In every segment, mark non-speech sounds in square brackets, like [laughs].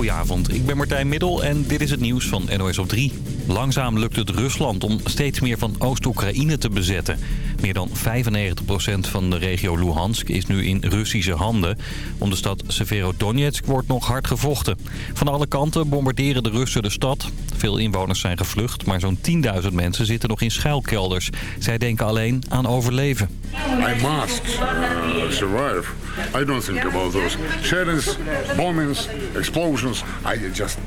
Goedenavond, ik ben Martijn Middel en dit is het nieuws van NOS op 3. Langzaam lukt het Rusland om steeds meer van Oost-Oekraïne te bezetten. Meer dan 95% van de regio Luhansk is nu in Russische handen. Om de stad Severodonetsk wordt nog hard gevochten. Van alle kanten bombarderen de Russen de stad. Veel inwoners zijn gevlucht, maar zo'n 10.000 mensen zitten nog in schuilkelders. Zij denken alleen aan overleven. I must. I don't think about those shells, bombings, explosions. I just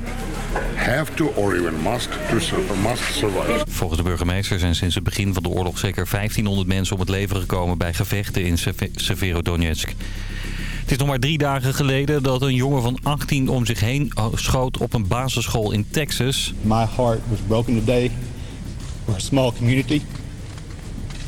have to or even must to sur- must survive. Volgens de burgemeester zijn sinds het begin van de oorlog zeker 1500 mensen om het leven gekomen bij gevechten in Seve- Severodonetsk. Het is nog maar drie dagen geleden dat een jongen van 18 om zich heen schoot op een basisschool in Texas. My heart was broken today. We're a small community.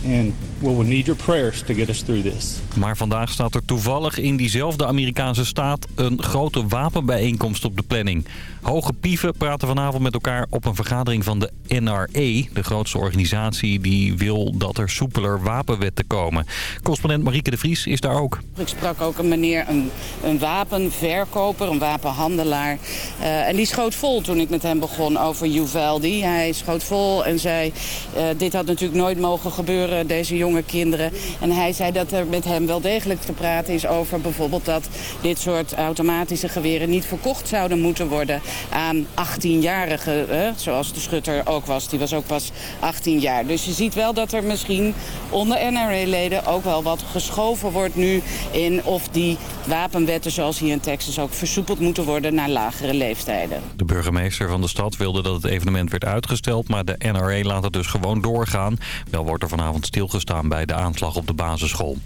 And we will need your prayers to get us through this. Maar vandaag staat er toevallig in diezelfde Amerikaanse staat een grote wapenbijeenkomst op de planning. Hoge pieven praten vanavond met elkaar op een vergadering van de NRA, de grootste organisatie die wil dat er soepeler wapenwetten komen. Correspondent Marieke de Vries is daar ook. Ik sprak ook een meneer, een, een wapenverkoper, een wapenhandelaar. Eh, en die schoot vol toen ik met hem begon over Uvalde. Hij schoot vol en zei, eh, dit had natuurlijk nooit mogen gebeuren, deze jonge kinderen. En hij zei dat er met hem wel degelijk te praten is over bijvoorbeeld dat dit soort automatische geweren niet verkocht zouden moeten worden aan 18-jarigen. eh, zoals de schutter ook was, die was ook pas 18 jaar. Dus je ziet wel dat er misschien onder NRA-leden ook wel wat geschoven wordt nu in of die wapenwetten zoals hier in Texas ook versoepeld moeten worden naar lagere leeftijden. De burgemeester van de stad wilde dat het evenement werd uitgesteld, maar de NRA laat het dus gewoon doorgaan. Wel wordt er vanavond stilgestaan bij de aanslag op de basisschool.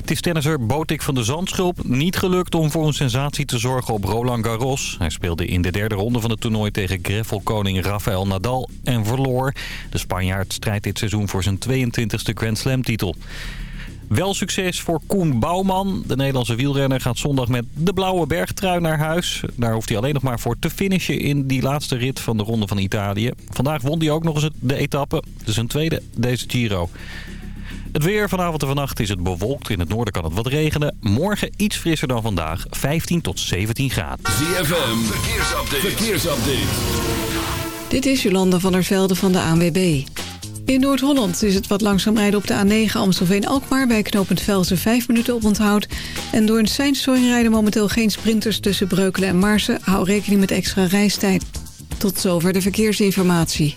Het is tennisser Botik van de Zandschulp niet gelukt om voor een sensatie te zorgen op Roland Garros. Hij speelde in de derde ronde van het toernooi tegen greffelkoning Rafael Nadal en verloor. De Spanjaard strijdt dit seizoen voor zijn 22e Grand Slam titel. Wel succes voor Koen Bouwman. De Nederlandse wielrenner gaat zondag met de blauwe bergtrui naar huis. Daar hoeft hij alleen nog maar voor te finishen in die laatste rit van de Ronde van Italië. Vandaag won hij ook nog eens de etappe. Dus een tweede deze Giro. Het weer vanavond en vannacht is het bewolkt. In het noorden kan het wat regenen. Morgen iets frisser dan vandaag. 15 tot 17 graden. ZFM, verkeersupdate. verkeersupdate. Dit is Jolanda van der Velde van de ANWB. In Noord-Holland is het wat langzaam rijden op de A9 Amstelveen-Alkmaar... bij knooppunt Velsen 5 minuten op onthoud. En door een seinstoring rijden momenteel geen sprinters tussen Breukelen en Marsen. Hou rekening met extra reistijd. Tot zover de verkeersinformatie.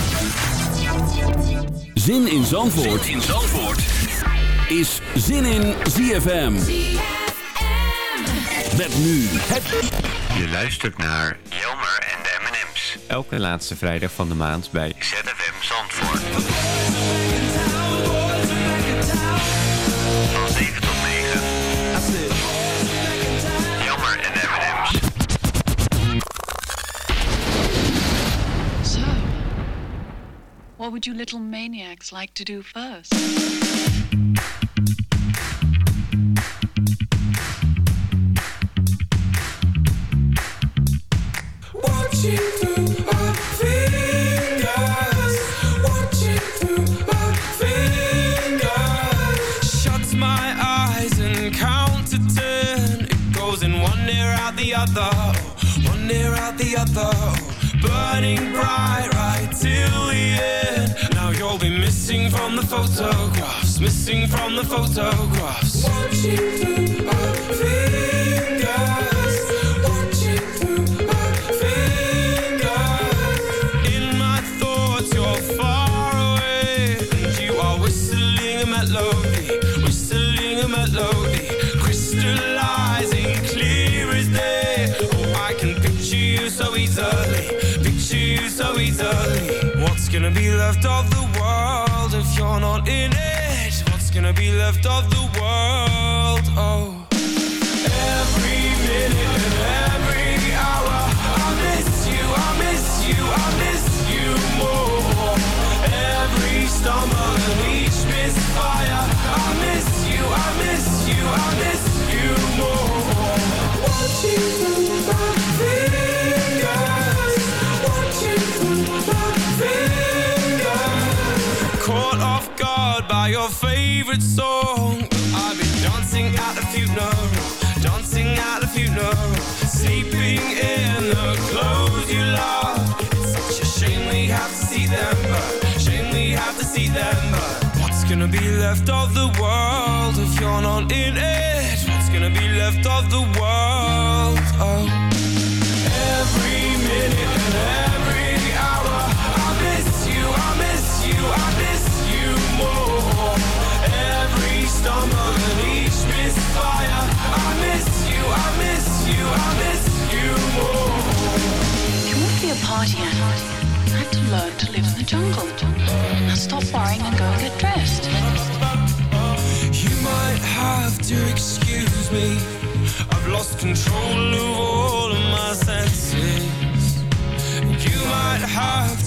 Zin in Zandvoort, in Zandvoort. is Zin in ZFM. Met nu het... Je luistert naar Jelmer en de M&M's. Elke laatste vrijdag van de maand bij ZFM Zandvoort. What would you little maniacs like to do first? Watching through my fingers, watching through my fingers. Shut my eyes and count to ten. It goes in one ear out the other, one ear out the other. Burning bright right till the end. Now you'll be missing from the photographs, missing from the photographs. Watching through my fingers, gonna be left of the world if you're not in it? What's gonna be left of the world? Oh, every minute and every hour, I miss you, I miss you, I miss you more. Every stumble and each misfire, I miss you, I miss you, I miss you more. Won't you your favorite song. I've been dancing at the funeral, dancing at the funeral, sleeping in the clothes you love. It's such a shame we have to see them, but shame we have to see them. But what's gonna be left of the world if you're not in it? What's gonna be left of the world? Oh. Every minute and every control of all of my senses. You might have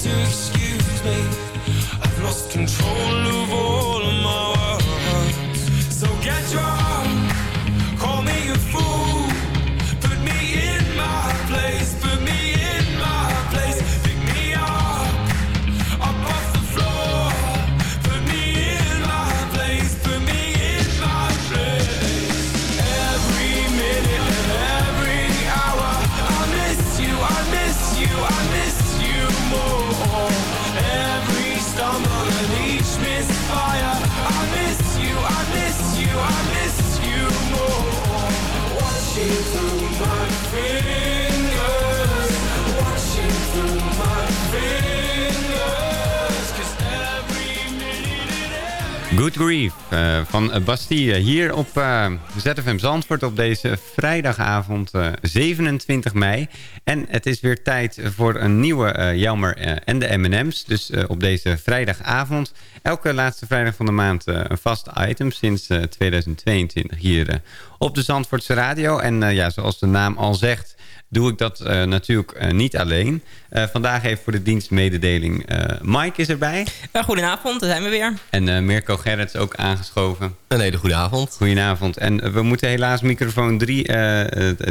Good Grief eh, van Bastille. Hier op eh, ZFM Zandvoort op deze vrijdagavond eh, 27 mei. En het is weer tijd voor een nieuwe eh Jelmer eh, en de M&M's. Dus eh, op deze vrijdagavond. Elke laatste vrijdag van de maand eh, een vast item sinds eh, 2022 hier eh, op de Zandvoortse radio. En eh, ja, zoals de naam al zegt doe ik dat eh, natuurlijk eh, niet alleen. Eh, vandaag even voor de dienstmededeling. eh Mike is erbij. goedenavond, daar zijn we weer. En eh, Mirko Gerrits ook aangeschoven. Een hele goede avond. Goedenavond. En we moeten helaas microfoon 3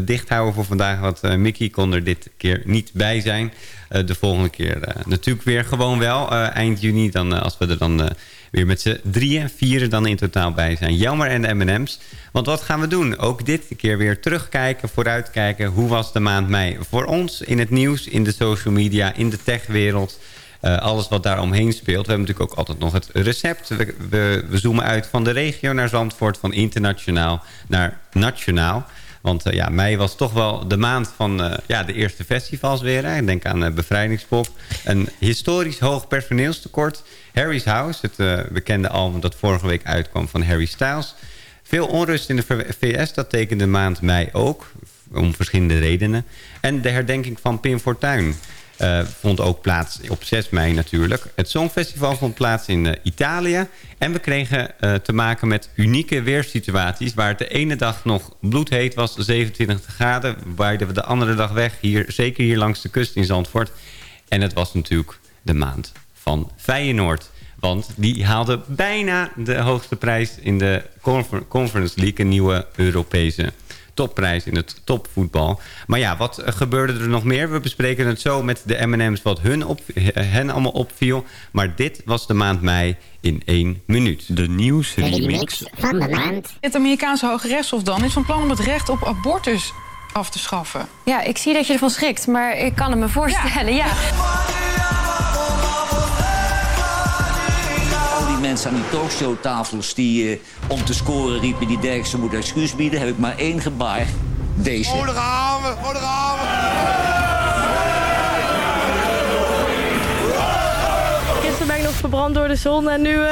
dicht houden voor vandaag. Want eh, Mickey kon er dit keer niet bij zijn. Eh, de volgende keer eh, natuurlijk weer gewoon wel. eh, eind juni, dan, als we er dan eh, weer met z'n drieën, vieren dan in totaal bij zijn. Jammer en de M&M's. Want wat gaan we doen? Ook dit keer weer terugkijken, vooruitkijken. Hoe was de maand mei voor ons in het nieuws, in de social media, in de techwereld... Eh, alles wat daar omheen speelt. We hebben natuurlijk ook altijd nog het recept. We, we, zoomen uit van de regio naar Zandvoort, van internationaal naar nationaal. Want eh, ja, mei was toch wel de maand van eh, ja, de eerste festivals weer. Denk aan uh, Bevrijdingspop. Een historisch hoog personeelstekort. Harry's House, het eh, bekende album dat vorige week uitkwam van Harry Styles. Veel onrust in de VS, dat tekende de maand mei ook. Om verschillende redenen. En de herdenking van Pim Fortuyn. Uh, vond ook plaats op 6 mei natuurlijk. Het Songfestival vond plaats in uh, Italië. En we kregen te maken met unieke weersituaties... waar het de ene dag nog bloedheet was, 27 graden... waaiden we de andere dag weg, hier, zeker hier langs de kust in Zandvoort. En het was natuurlijk de maand van Feyenoord. Want die haalde bijna de hoogste prijs in de Confer Conference League... een nieuwe Europese topprijs in het topvoetbal. Maar ja, wat gebeurde er nog meer? We bespreken het zo met de M&M's wat hun op, hen allemaal opviel. Maar dit was de maand mei in één minuut. De nieuwsremix van de maand. Het Amerikaanse Hoge Rechtshof dan is van plan om het recht op abortus af te schaffen. Ja, ik zie dat je ervan schrikt, maar ik kan het me voorstellen, ja. [laughs] mensen aan die talkshowtafels die uh, om te scoren riepen... die Derksen moet excuus bieden, heb ik maar één gebaar. Deze. Oh, daar gaan we! Oh, daar gaan we! Gisteren ben ik nog verbrand door de zon en nu uh,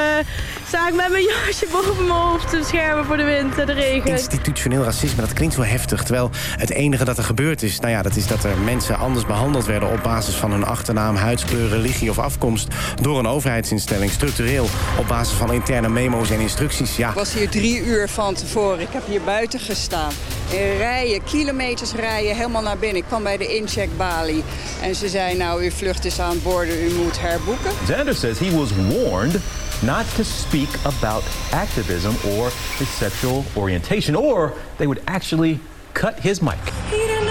sta ik met mijn jasje boven mijn hoofd te beschermen voor de wind en de regen. Institutioneel racisme, dat klinkt zo heftig. Terwijl het enige dat er gebeurd is, nou ja, dat is dat er mensen anders behandeld werden op basis van hun achternaam, huidskleur, religie of afkomst door een overheidsinstelling, structureel op basis van interne memo's en instructies. Ja. Ik was hier drie uur van tevoren. Ik heb hier buiten gestaan. In rijen, kilometers rijden, helemaal naar binnen. Ik kwam bij de incheckbalie en ze zei, nou, uw vlucht is aan boord, u moet herboeken. Xander says he was warned not to speak about activism or his sexual orientation, or they would actually cut his mic. Diep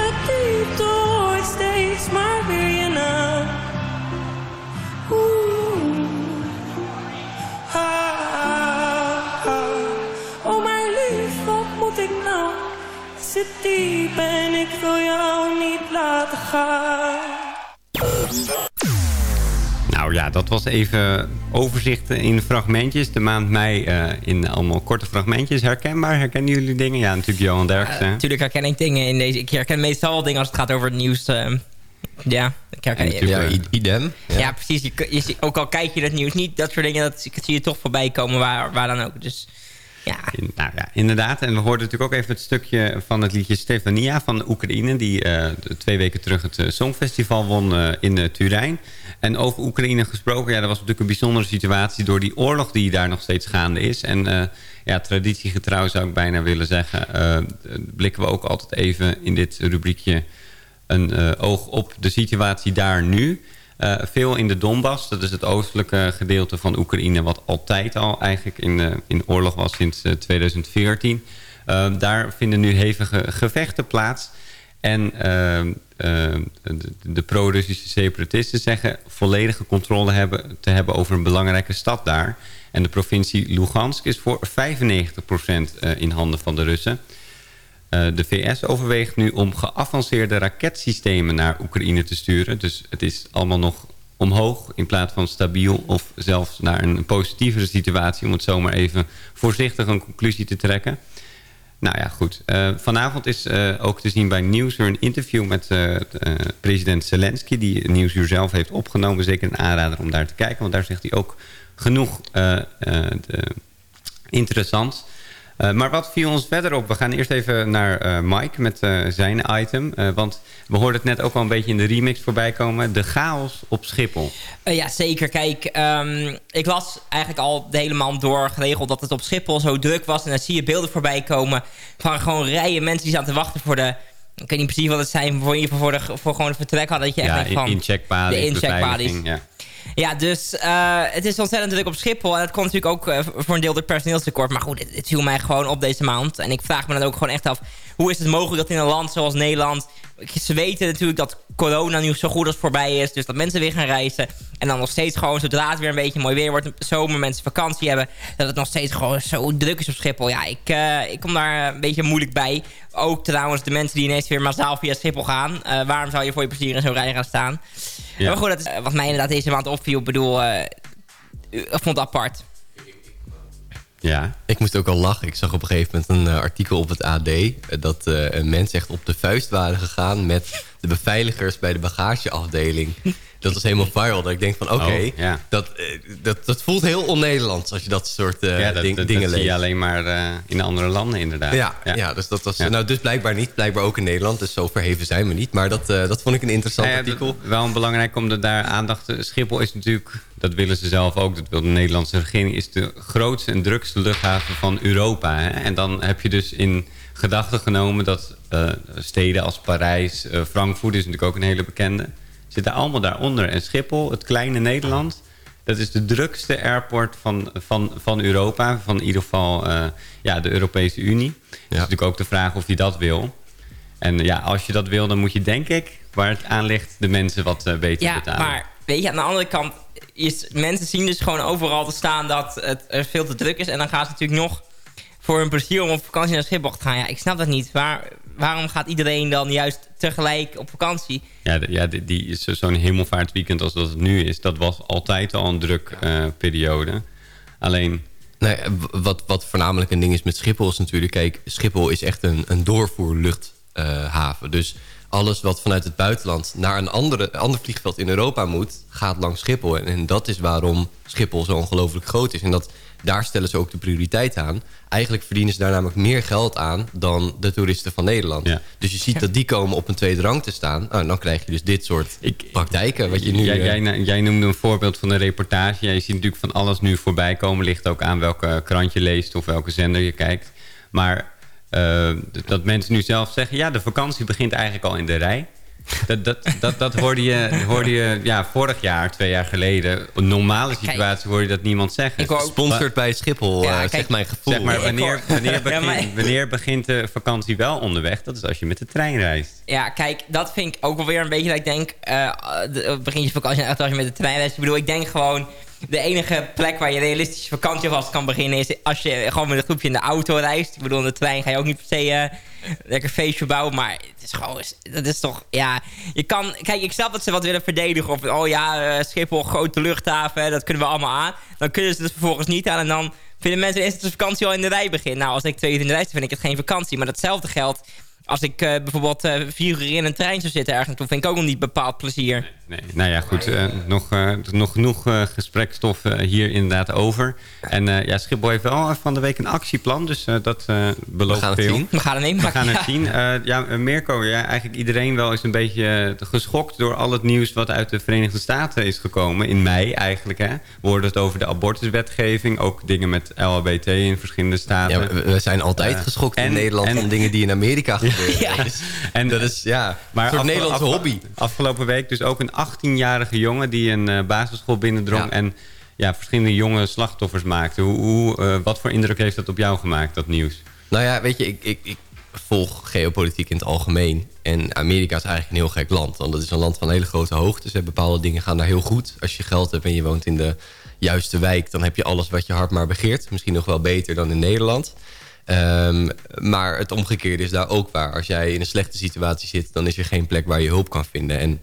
ah, ah, ah. oh, en ik wil jou niet laten gaan. Nou ja, dat was even overzicht in fragmentjes. De maand mei eh, in allemaal korte fragmentjes. Herkenbaar? Herkennen jullie dingen? Ja, natuurlijk Johan Derksen. Uh, natuurlijk herken ik dingen in deze. Ik herken meestal wel dingen als het gaat over het nieuws. Uh, ja, ik herken ja, idem. Ja, ja precies. Je, je, ook al kijk je het nieuws niet, dat soort dingen, dat, zie je toch voorbij komen waar, waar dan ook. Dus nou ja, inderdaad. En we hoorden natuurlijk ook even het stukje van het liedje Stefania van Oekraïne... die uh, twee weken terug het Songfestival won uh, in Turijn. En over Oekraïne gesproken, ja, dat was natuurlijk een bijzondere situatie... door die oorlog die daar nog steeds gaande is. En ja, traditiegetrouw zou ik bijna willen zeggen... blikken we ook altijd even in dit rubriekje een oog op de situatie daar nu... Uh, veel in de Donbass, dat is het oostelijke gedeelte van Oekraïne... wat altijd al eigenlijk in, uh, in oorlog was sinds uh, 2014. daar vinden nu hevige gevechten plaats. En de, de pro-Russische separatisten zeggen volledige controle hebben, te hebben... over een belangrijke stad daar. En de provincie Lugansk is voor 95% in handen van de Russen... Uh, de VS overweegt nu om geavanceerde raketsystemen naar Oekraïne te sturen. Dus het is allemaal nog omhoog in plaats van stabiel of zelfs naar een positievere situatie... om het zomaar even voorzichtig een conclusie te trekken. Nou ja, goed. Uh, vanavond is uh, ook te zien bij Nieuwsuur een interview met president Zelensky... die Nieuwsuur zelf heeft opgenomen. Zeker een aanrader om daar te kijken, want daar zegt hij ook genoeg interessants... Uh, maar wat viel ons verder op? We gaan eerst even naar uh, Mike met uh, zijn item. want we hoorden het net ook al een beetje in de remix voorbij komen. De chaos op Schiphol. ja, zeker. Kijk, um, ik was eigenlijk al de hele maand door geregeld dat het op Schiphol zo druk was. En dan zie je beelden voorbij komen van gewoon rijen mensen die staan te wachten voor de... Ik weet niet precies wat het zijn, voor, voor, de, voor gewoon het vertrek hadden. Dat je ja, echt in, van, incheckpaden, de incheckpaden. Ja. Ja, dus uh, het is ontzettend druk op Schiphol. En dat komt natuurlijk ook uh, voor een deel door personeelstekort. Maar goed, het, viel mij gewoon op deze maand. En ik vraag me dan ook gewoon echt af... hoe is het mogelijk dat in een land zoals Nederland... ze weten natuurlijk dat corona nu zo goed als voorbij is. Dus dat mensen weer gaan reizen. En dan nog steeds gewoon, zodra het weer een beetje mooi weer wordt... zomer mensen vakantie hebben... dat het nog steeds gewoon zo druk is op Schiphol. Ja, ik, uh, ik kom daar een beetje moeilijk bij. Ook trouwens de mensen die ineens weer massaal via Schiphol gaan. waarom zou je voor je plezier in zo'n rij gaan staan? Ja. Maar goed, dat is wat mij inderdaad deze maand opviel. Ik bedoel, ik vond het apart. Ja. Ik moest ook al lachen. Ik zag op een gegeven moment een uh, artikel op het AD... Uh, dat uh, een mens echt op de vuist waren gegaan... met de beveiligers bij de bagageafdeling. [laughs] dat was helemaal viral. Dat ik denk van oké, okay, oh, ja. dat, dat, dat voelt heel on-Nederlands... als je dat soort ja, dat, ding, dat, dingen leest. zie je alleen maar in andere landen inderdaad. Ja, ja. ja dus dat was... Nou, dus blijkbaar niet. Blijkbaar ook in Nederland. Dus zo verheven zijn we niet. Maar dat, dat vond ik een interessant Nou artikel. Wel belangrijk om daar aandacht te... Schiphol is natuurlijk... Dat willen ze zelf ook. Dat wil de Nederlandse regering. Is de grootste en drukste luchthaven van Europa. Hè? En dan heb je dus in gedachten genomen dat uh, steden als Parijs, uh, Frankfurt is natuurlijk ook een hele bekende, zitten allemaal daaronder. En Schiphol, het kleine Nederland, dat is de drukste airport van, van, van Europa, van in ieder geval uh, ja, de Europese Unie. Ja. is natuurlijk ook de vraag of je dat wil. En ja, als je dat wil, dan moet je denk ik, waar het aan ligt, de mensen wat beter ja, betalen. maar weet je, aan de andere kant, is, mensen zien dus gewoon overal te staan dat het er veel te druk is. En dan gaan ze natuurlijk nog voor hun plezier om op vakantie naar Schiphol te gaan. Ja, ik snap dat niet. Waar, waarom gaat iedereen dan juist tegelijk op vakantie? Ja, ja die, die, zo'n hemelvaartweekend als dat het nu is... dat was altijd al een druk uh, periode. Alleen... Nee, wat, wat voornamelijk een ding is met Schiphol is natuurlijk... kijk, Schiphol is echt een, een doorvoerluchthaven. Uh, dus alles wat vanuit het buitenland naar een andere, ander vliegveld in Europa moet... gaat langs Schiphol. En, en dat is waarom Schiphol zo ongelooflijk groot is. En dat, daar stellen ze ook de prioriteit aan. Eigenlijk verdienen ze daar namelijk meer geld aan... dan de toeristen van Nederland. Ja. Dus je ziet ja. dat die komen op een tweede rang te staan. Nou, dan krijg je dus dit soort ik, praktijken. Wat je nu, jij, uh, jij, jij, noemde een voorbeeld van een reportage. Jij ziet natuurlijk van alles nu voorbij komen. Ligt ook aan welke krant je leest of welke zender je kijkt. Maar... Uh, dat mensen nu zelf zeggen... ja, de vakantie begint eigenlijk al in de rij. Dat, dat, dat, dat hoorde je, hoorde je ja, vorig jaar, twee jaar geleden. Een normale situatie hoorde je dat niemand zeggen. Sponsord bij Schiphol, ja, uh, kijk, zegt mijn gevoel. Zeg maar, wanneer, wanneer, ja, maar... wanneer begint de vakantie wel onderweg? Dat is als je met de trein reist. Ja, kijk, dat vind ik ook wel weer een beetje dat ik denk... Uh, begin je vakantie echt als je met de trein reist. Ik bedoel, ik denk gewoon de enige plek waar je realistisch vakantie vast kan beginnen... is als je gewoon met een groepje in de auto reist. Ik bedoel, in de trein ga je ook niet per se... Uh, lekker feestje bouwen. Maar het is gewoon, dat is toch, ja. Je kan, kijk, ik snap dat ze wat willen verdedigen. Of, oh ja, eh, Schiphol, grote luchthaven, dat kunnen we allemaal aan. Dan kunnen ze het vervolgens niet aan. En dan vinden mensen dat de vakantie al in de rij begint. Nou, als ik twee uur in de rij sta, vind ik het geen vakantie. Maar datzelfde geldt als ik eh, bijvoorbeeld eh, vier uur in een trein zou zitten ergens. Toen vind ik ook nog niet bepaald plezier. Nee, nou ja, goed. eh, nog, eh, nog genoeg eh, gesprekstof eh, hier inderdaad over. En eh, ja, Schiphol heeft wel van de week een actieplan. Dus eh, dat eh belooft We gaan het veel. zien. We gaan het nemen. We gaan het Ja. zien. Eh, ja, Mirko, ja, eigenlijk iedereen wel is een beetje geschokt... door al het nieuws wat uit de Verenigde Staten is gekomen. In mei eigenlijk, hè. We hoorden het over de abortuswetgeving. Ook dingen met LHBT in verschillende staten. Ja, we, we zijn altijd geschokt in Nederland en- van dingen die in Amerika gebeuren. Ja. Dus En dat is ja, Maar een Nederlandse afge- hobby. Afgelopen week dus ook een 18-jarige jongen... die een eh, basisschool binnendrong... Ja. en ja, verschillende jonge slachtoffers maakte. Hoe, hoe, eh, wat voor indruk heeft dat op jou gemaakt, dat nieuws? Nou ja, weet je, ik, ik, ik volg geopolitiek in het algemeen. En Amerika is eigenlijk een heel gek land. Want dat is een land van hele grote hoogtes. En bepaalde dingen gaan daar heel goed. Als je geld hebt en je woont in de juiste wijk... dan heb je alles wat je hart maar begeert. Misschien nog wel beter dan in Nederland. Ehm, maar het omgekeerde is daar ook waar. Als jij in een slechte situatie zit... dan is er geen plek waar je hulp kan vinden. En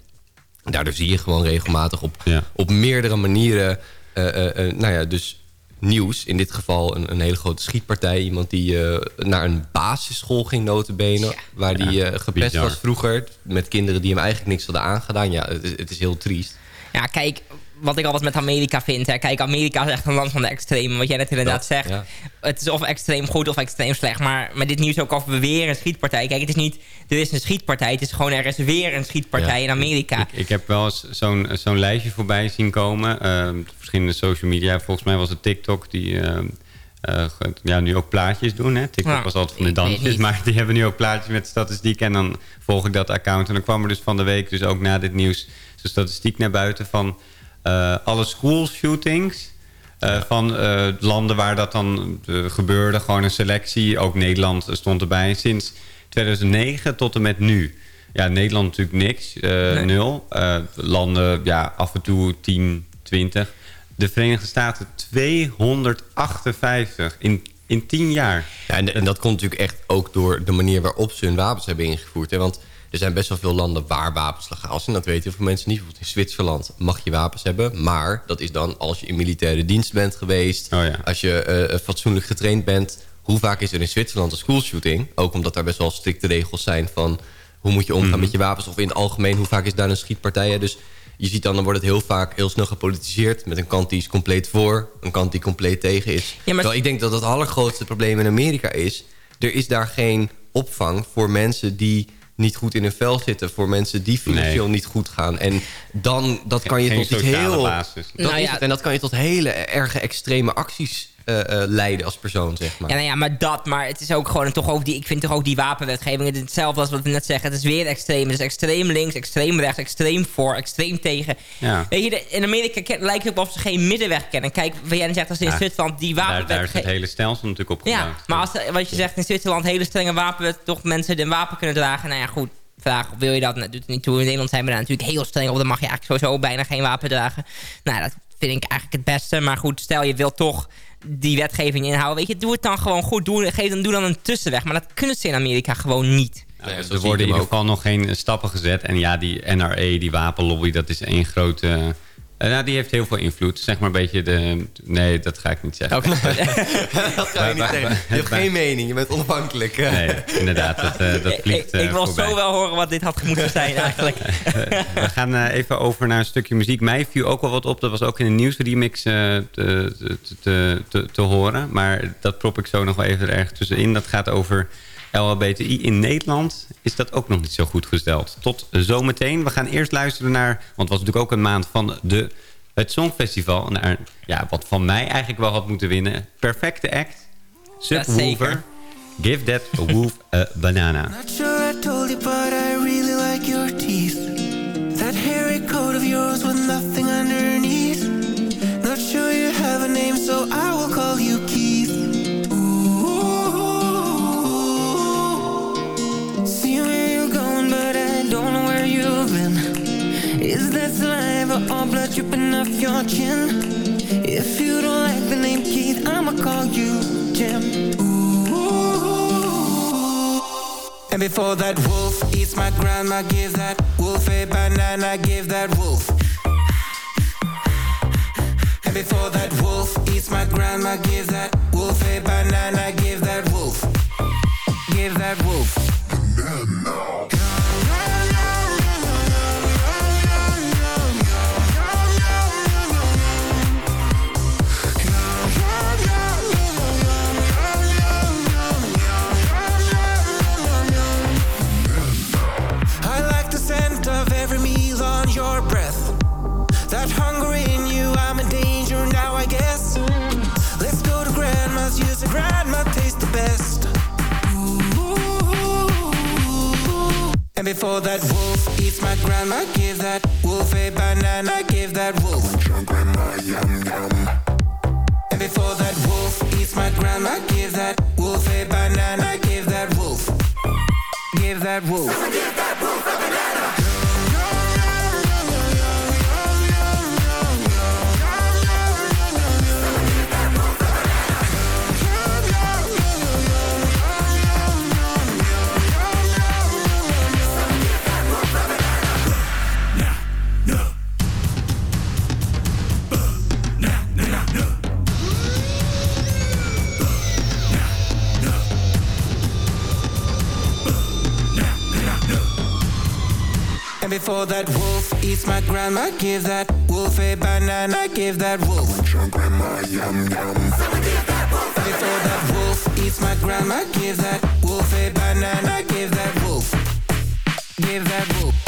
daardoor zie je gewoon regelmatig op, op meerdere manieren... eh, eh, eh, nou ja, dus nieuws. In dit geval een, een hele grote schietpartij. Iemand die eh, naar een basisschool ging notabene. Waar die eh, gepest bizar. was vroeger. Met kinderen die hem eigenlijk niks hadden aangedaan. Ja, het is, het is heel triest. Ja, kijk, wat ik altijd met Amerika vind. Hè. Kijk, Amerika is echt een land van de extremen. Wat jij net inderdaad Dat, zegt. ja. Het is of extreem goed of extreem slecht. Maar met dit nieuws ook we weer een schietpartij. Kijk, het is niet, er is een schietpartij. Het is gewoon, er is weer een schietpartij Ja. in Amerika. Ik, ik heb wel eens zo'n zo'n lijstje voorbij zien komen. eh, verschillende social media. Volgens mij was het TikTok die... eh, eh, ja, nu ook plaatjes doen. Hè? TikTok was altijd van de dansjes. Maar [laughs] die hebben nu ook plaatjes met statistiek. En dan volg ik dat account. En dan kwam er dus van de week, dus ook na dit nieuws... zo'n statistiek naar buiten van alle school shootings... eh, van eh, landen waar dat dan eh, gebeurde. Gewoon een selectie. Ook Nederland stond erbij. Sinds 2009 tot en met nu. Ja, Nederland natuurlijk niks. eh, Nul. Eh, landen, ja, af en toe 10, 20. De Verenigde Staten 258 in, in 10 jaar. Ja, en, en dat komt natuurlijk echt ook door de manier waarop ze hun wapens hebben ingevoerd. Hè? Want er zijn best wel veel landen waar wapens legaal zijn. Dat weten heel veel mensen niet. Bijvoorbeeld in Zwitserland mag je wapens hebben. Maar dat is dan als je in militaire dienst bent geweest. Als je eh, fatsoenlijk getraind bent. Hoe vaak is er in Zwitserland een schoolshooting? Ook omdat daar best wel strikte regels zijn van... hoe moet je omgaan Mhm. met je wapens? Of in het algemeen, hoe vaak is daar een schietpartij? hè? Dus je ziet dan, dan wordt het heel vaak heel snel gepolitiseerd... met een kant die is compleet voor, een kant die compleet tegen is. maar- Terwijl ik denk dat het allergrootste probleem in Amerika is... er is daar geen opvang voor mensen die niet goed in hun vel zitten... voor mensen die financieel Nee. niet goed gaan. En dan dat kan je Geen tot iets heel... basis. Dat Nou is ja. het. En dat kan je tot hele erge extreme acties eh, eh, leiden als persoon, zeg maar. Ja, nou ja, maar dat. Maar het is ook gewoon toch ook die... Ik vind toch ook die wapenwetgeving... Het is hetzelfde als wat we net zeggen. Het is weer extreem. Het is extreem links, extreem rechts, extreem voor, extreem tegen. Ja. Weet je, de- in Amerika ken- lijkt het op of ze geen middenweg kennen. Kijk, wat jij zegt, als in Ja. Zwitserland die Daar, daar is het wapenwetgeving... hele stelsel natuurlijk opgebouwd. Ja, maar als, wat je zegt in Zwitserland, hele strenge wapenwet, toch mensen een wapen kunnen dragen. Nou ja, goed. Vraag, wil je dat? Nou, doet het niet toe. In Nederland zijn we daar natuurlijk heel streng op. Dan mag je eigenlijk sowieso bijna geen wapen dragen. Nou, dat vind ik eigenlijk het beste. Maar goed, stel je wilt toch die wetgeving inhouden. Weet je, doe het dan gewoon goed. Doe, geef dan, doe dan een tussenweg. Maar dat kunnen ze in Amerika gewoon niet. Nou, Ja, er worden in ieder geval nog geen stappen gezet. En ja, die NRA, die wapenlobby, dat is één grote... eh, nou, die heeft heel veel invloed. Zeg maar een beetje de... Nee, dat ga ik niet zeggen. [laughs] [laughs] dat ga je niet zeggen. Je hebt geen mening, je bent onafhankelijk. Nee, [laughs] inderdaad, dat, eh, dat Ik, vliegt ik eh, wil voorbij. zo wel horen wat dit had moeten zijn eigenlijk. We gaan eh, even over naar een stukje muziek. Mij viel ook wel wat op. Dat was ook in een nieuwsremix eh te, te, te, te, te horen. Maar dat prop ik zo nog wel even erg tussenin. Dat gaat over LHBTI in Nederland. Is dat ook nog niet zo goed gesteld. Tot zometeen. We gaan eerst luisteren naar... Want het was natuurlijk ook een maand van de, het Songfestival. Naar, ja, wat van mij eigenlijk wel had moeten winnen. Perfecte act. Subwoofer. Give that a wolf a banana. Not sure I told you, but I really like your teeth. That hairy coat of yours with nothing underneath. Not sure you have a name, so I will call you Is that saliva or blood dripping off your chin? If you don't like the name Keith, I'ma call you Jim. Ooh. And before that wolf eats my grandma, give that wolf a banana, give that wolf. And before that wolf eats my grandma, give that wolf a banana, Before that wolf eats my grandma, give that wolf a banana, give that wolf. And before that wolf eats my grandma, give that wolf a banana, give that wolf. Give that wolf. give that wolf Before that wolf eats my grandma, give that wolf a banana, give that wolf. And before that wolf eats my grandma, give that wolf a banana, give that wolf. Give that wolf. wolf, wolf.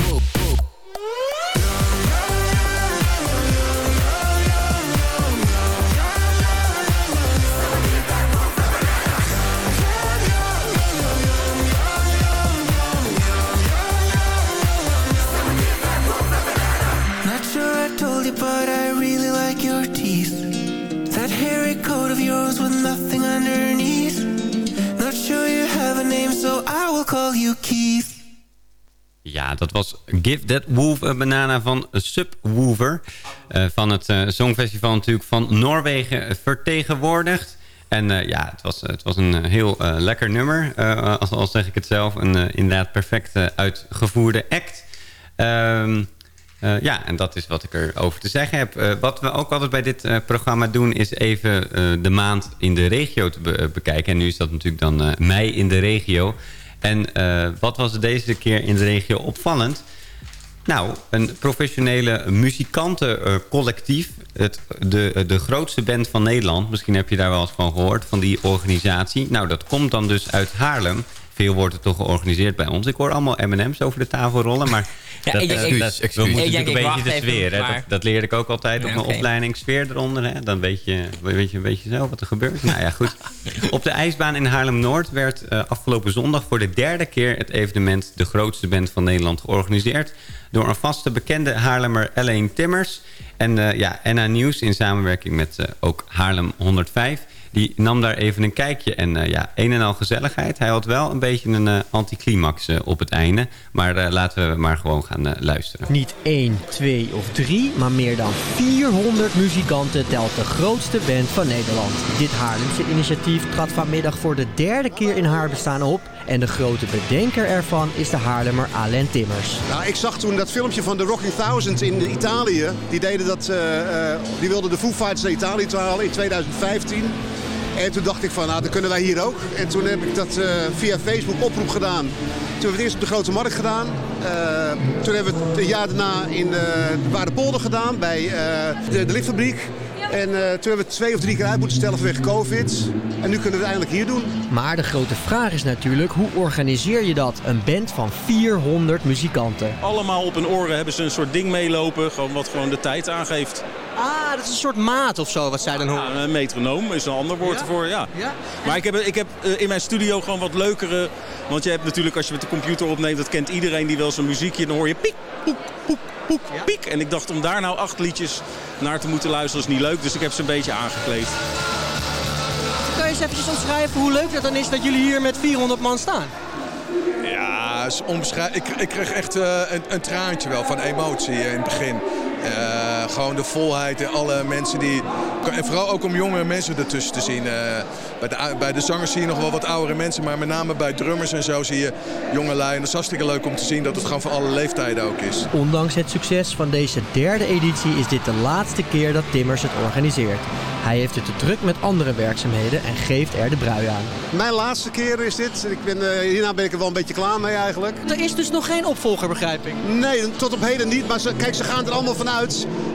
You have a name, so I will call you Keith. Ja, dat was Give That Wolf a Banana van Subwoofer. eh, van het eh, Songfestival natuurlijk van Noorwegen vertegenwoordigd. En eh, ja, het was, het was een heel lekker nummer. als, al zeg ik het zelf. Een inderdaad perfect uitgevoerde act. Ehm, eh, ja, en dat is wat ik erover te zeggen heb. Eh, wat we ook altijd bij dit eh, programma doen... is even de maand in de regio te be- bekijken. En nu is dat natuurlijk dan mei in de regio. En wat was deze keer in de regio opvallend? Nou, een professionele muzikantencollectief. Het, de, de grootste band van Nederland. Misschien heb je daar wel eens van gehoord, van die organisatie. Nou, dat komt dan dus uit Haarlem. Veel wordt er toch georganiseerd bij ons. Ik hoor allemaal M&M's over de tafel rollen, maar... [laughs] Ja, dat, ik- ik- dat- we moeten Ik natuurlijk een beetje de sfeer. hè. Dat, dat leerde ik ook altijd op mijn oké. opleiding. Sfeer eronder, hè. dan weet je, weet je een beetje zo wat er gebeurt. Nou ja, goed. [laughs] Op de ijsbaan in Haarlem-Noord werd eh, afgelopen zondag... voor de derde keer het evenement De Grootste Band van Nederland georganiseerd... door een vaste bekende Haarlemmer Elaine Timmers. En eh, ja, NA Nieuws in samenwerking met eh, ook Haarlem 105... Die nam daar even een kijkje en eh, ja, een en al gezelligheid. Hij had wel een beetje een eh, anticlimax eh, op het einde. Maar eh, laten we maar gewoon gaan luisteren. Niet 1, 2 of 3, maar meer dan 400 muzikanten telt de grootste band van Nederland. Dit Haarlemse initiatief trad vanmiddag voor de derde keer in haar bestaan op. En de grote bedenker ervan is de Haarlemmer Alain Timmers. Nou, ik zag toen dat filmpje van de Rocking Thousand in Italië. Die, deden dat, eh, eh, die wilden de Foo Fighters naar Italië toe halen in 2015. En toen dacht ik van, nou, dat kunnen wij hier ook. En toen heb ik dat eh, via Facebook oproep gedaan. Toen hebben we het eerst op de Grote Markt gedaan. Eh, toen hebben we het een jaar daarna in de Waardepolder gedaan bij eh, de, de liftfabriek. En eh, toen hebben we twee of drie keer uit moeten stellen vanwege COVID. En nu kunnen we het eindelijk hier doen. Maar de grote vraag is natuurlijk, hoe organiseer je dat? Een band van 400 muzikanten. Allemaal op hun oren hebben ze een soort ding meelopen, gewoon wat gewoon de tijd aangeeft. Ah, dat is een soort maat of zo, wat zij dan horen. Ja, een metronoom is een ander woord Ja? ervoor, ja. Ja? Maar ik heb, ik heb eh, in mijn studio gewoon wat leukere... Want je hebt natuurlijk, als je met de computer opneemt, dat kent iedereen die wel zo'n muziekje... dan hoor je piek, poek, poek, poek, piek. En ik dacht om daar nou acht liedjes naar te moeten luisteren is niet leuk. Dus ik heb ze een beetje aangekleed. Kan je eens eventjes omschrijven hoe leuk dat dan is dat jullie hier met 400 man staan? Ja, is onbeschrijf- ik, ik kreeg echt eh, een, een traantje wel van emotie eh, in het begin. Eh, gewoon de volheid en alle mensen die... En vooral ook om jonge mensen ertussen te zien. Eh, bij, de, bij de zangers zie je nog wel wat oudere mensen, maar met name bij drummers en zo zie je jonge lui. En dat is hartstikke leuk om te zien dat het gewoon voor alle leeftijden ook is. Ondanks het succes van deze derde editie is dit de laatste keer dat Timmers het organiseert. Hij heeft het te druk met andere werkzaamheden en geeft er de brui aan. Mijn laatste keer is dit. Ik ben, eh, hierna ben ik er wel een beetje klaar mee eigenlijk. Er is dus nog geen opvolger, begrijp ik? Nee, tot op heden niet. Maar ze, kijk, ze gaan er allemaal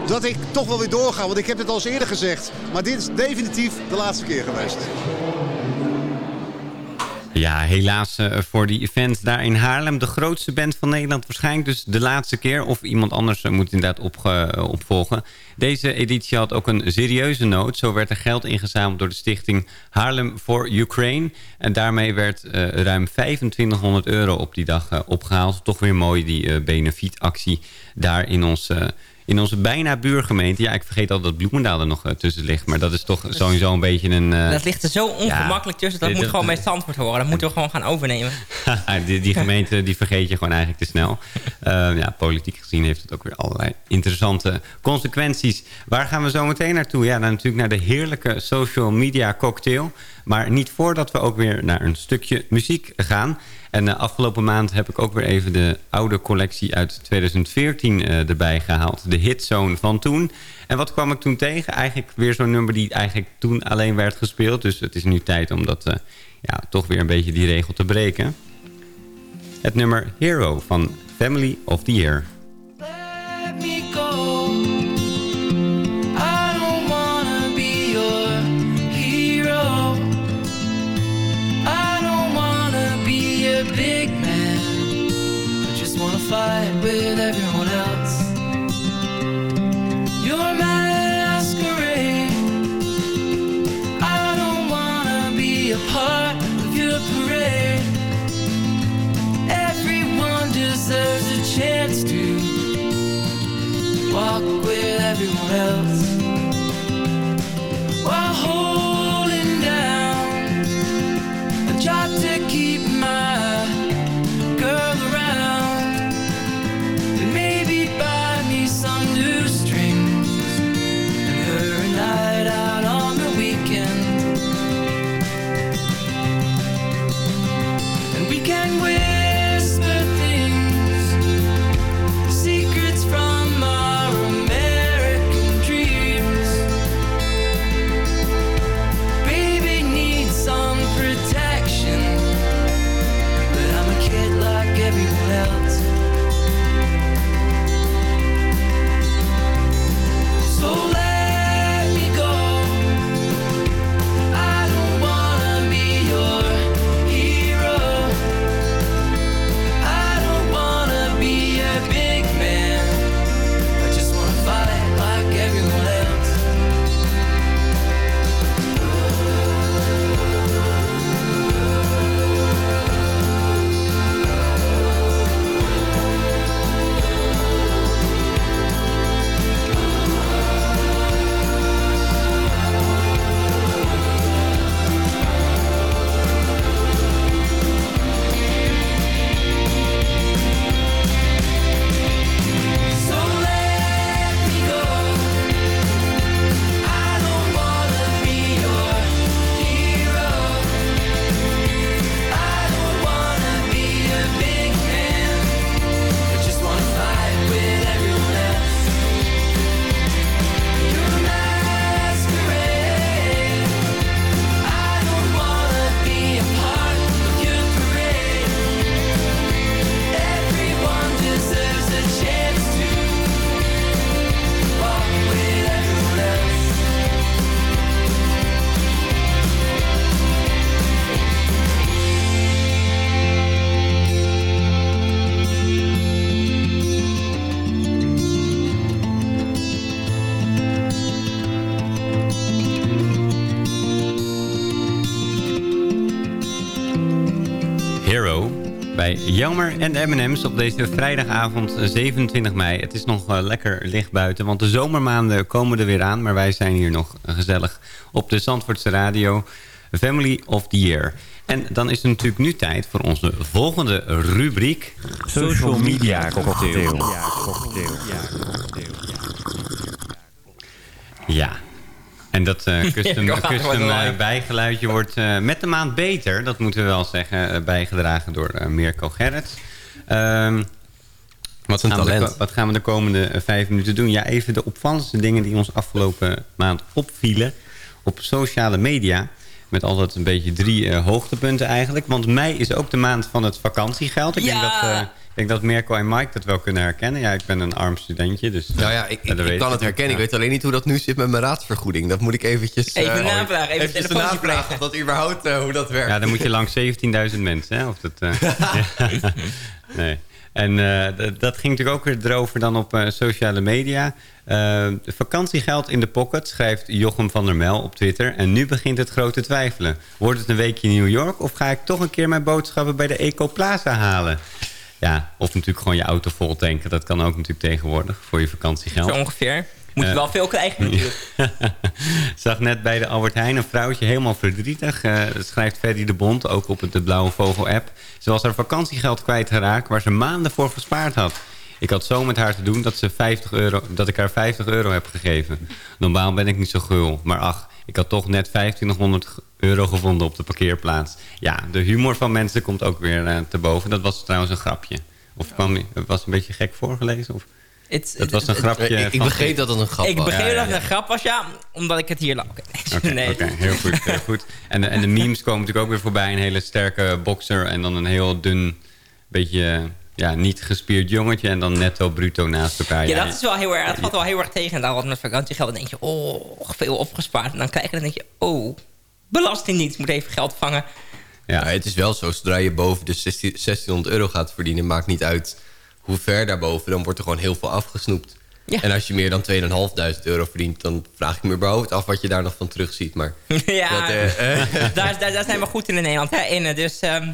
dat ik toch wel weer doorga. Want ik heb het al eens eerder gezegd. Maar dit is definitief de laatste keer geweest. Ja, helaas uh, voor die event daar in Haarlem. De grootste band van Nederland waarschijnlijk dus de laatste keer. Of iemand anders uh, moet inderdaad uh, opvolgen. Deze editie had ook een serieuze nood. Zo werd er geld ingezameld door de stichting Haarlem for Ukraine. En daarmee werd ruim 2500 euro op die dag opgehaald. Toch weer mooi die benefietactie daar in ons in onze bijna buurgemeente. Ja, ik vergeet al dat Bloemendaal er nog uh, tussen ligt. Maar dat is toch sowieso een beetje een... Uh, dat ligt er zo ongemakkelijk tussen. Dat, moet gewoon bij Zandvoort horen. Dat moeten we gewoon gaan overnemen. [laughs] die, die gemeente die vergeet je gewoon eigenlijk te snel. Uh, [laughs] ja, politiek gezien heeft het ook weer allerlei interessante consequenties. Waar gaan we zo meteen naartoe? Ja, dan natuurlijk naar de heerlijke social media cocktail. Maar niet voordat we ook weer naar een stukje muziek gaan... En uh, afgelopen maand heb ik ook weer even de oude collectie uit 2014 uh, erbij gehaald. De hitzone van toen. En wat kwam ik toen tegen? Eigenlijk weer zo'n nummer die eigenlijk toen alleen werd gespeeld. Dus het is nu tijd om dat uh, ja, toch weer een beetje die regel te breken. Het nummer Hero van Family of the Year. Big man. I just wanna fight with everyone else. Your masquerade. I don't wanna be a part of your parade. Everyone deserves a chance to walk with everyone else while holding down job to keep my Jelmer en de M&M's op deze vrijdagavond 27 mei. Het is nog uh, lekker licht buiten, want de zomermaanden komen er weer aan. Maar wij zijn hier nog gezellig op de Zandvoortse Radio. Family of the Year. En dan is het natuurlijk nu tijd voor onze volgende rubriek. Social Media Cocktail. Ja. En dat eh, [laughs] custom, Ja, custom eh, bijgeluidje wordt eh, met de maand beter. Dat moeten we wel zeggen. bijgedragen door eh, Mirko Gerrits. Ehm, wat, een gaan we talent. wat gaan we de komende vijf minuten doen? Ja, even de opvallendste dingen die ons afgelopen maand opvielen. Op sociale media. Met altijd een beetje drie eh, hoogtepunten eigenlijk. Want mei is ook de maand van het vakantiegeld. Ik, denk, Ja. dat, eh, ik denk dat Mirko en Mike dat wel kunnen herkennen. Ja, ik ben een arm studentje. Dus, Nou ja, ik, ik, ik kan het herkennen. Ik weet alleen niet hoe dat nu zit met mijn raadsvergoeding. Dat moet ik eventjes... eh, Even navragen, even eventjes telefoontje navragen of dat überhaupt eh, hoe dat werkt. Ja, dan moet je langs 17.000 mensen. Hè? Of dat, eh, ja. [laughs] nee. En eh, dat ging natuurlijk ook weer erover dan op eh, sociale media. Eh, de vakantiegeld in de pocket, schrijft Jochem van der Mel op Twitter. En nu begint het grote twijfelen. Wordt het een weekje in New York... of ga ik toch een keer mijn boodschappen bij de Eco Plaza halen? Ja, of natuurlijk gewoon je auto vol tanken. Dat kan ook natuurlijk tegenwoordig voor je vakantiegeld. Zo ongeveer. Moet je Eh, wel veel krijgen [laughs] natuurlijk. [laughs] zag net bij de Albert Heijn een vrouwtje helemaal verdrietig. Eh, schrijft Ferdy de Bond, ook op het de Blauwe Vogel app. Ze was haar vakantiegeld kwijtgeraakt waar ze maanden voor gespaard had. Ik had zo met haar te doen dat, ze 50 euro, dat ik haar 50 euro heb gegeven. Normaal ben ik niet zo gul. Maar ach, ik had toch net 1500 euro gevonden op de parkeerplaats. Ja, de humor van mensen komt ook weer eh, te boven. Dat was trouwens een grapje. Of kwam, het was een beetje gek voorgelezen? Of? Het- dat was een grapje. Ik- ik begreep dat het een grap Ik was. begreep Ja, ja, dat het ja. een grap was, ja. Omdat ik het hier... [laughs] Oké, Oké, nee. oké, heel goed. Heel goed. En, de, en de memes komen natuurlijk ook weer voorbij. Een hele sterke bokser en dan een heel dun, beetje ja, niet gespierd jongetje. En dan netto bruto naast elkaar. Ja, dat is wel heel erg. Dat valt wel heel erg tegen. En dan wat met vakantiegeld. Dan denk je, oh, veel opgespaard. En dan krijg je, dan denk je, oh, belasting niet. Moet even geld vangen. Ja, het is wel zo. Zodra je boven de 16 1600 euro gaat verdienen... maakt niet uit hoe ver daarboven. Dan wordt er gewoon heel veel afgesnoept. En als je meer dan 2.500 euro verdient... dan vraag ik me überhaupt af wat je daar nog van terugziet. Maar [laughs] ja, dat, eh, eh. [laughs] daar, daar, daar zijn we goed in in Nederland. Hè, in, dus, ehm,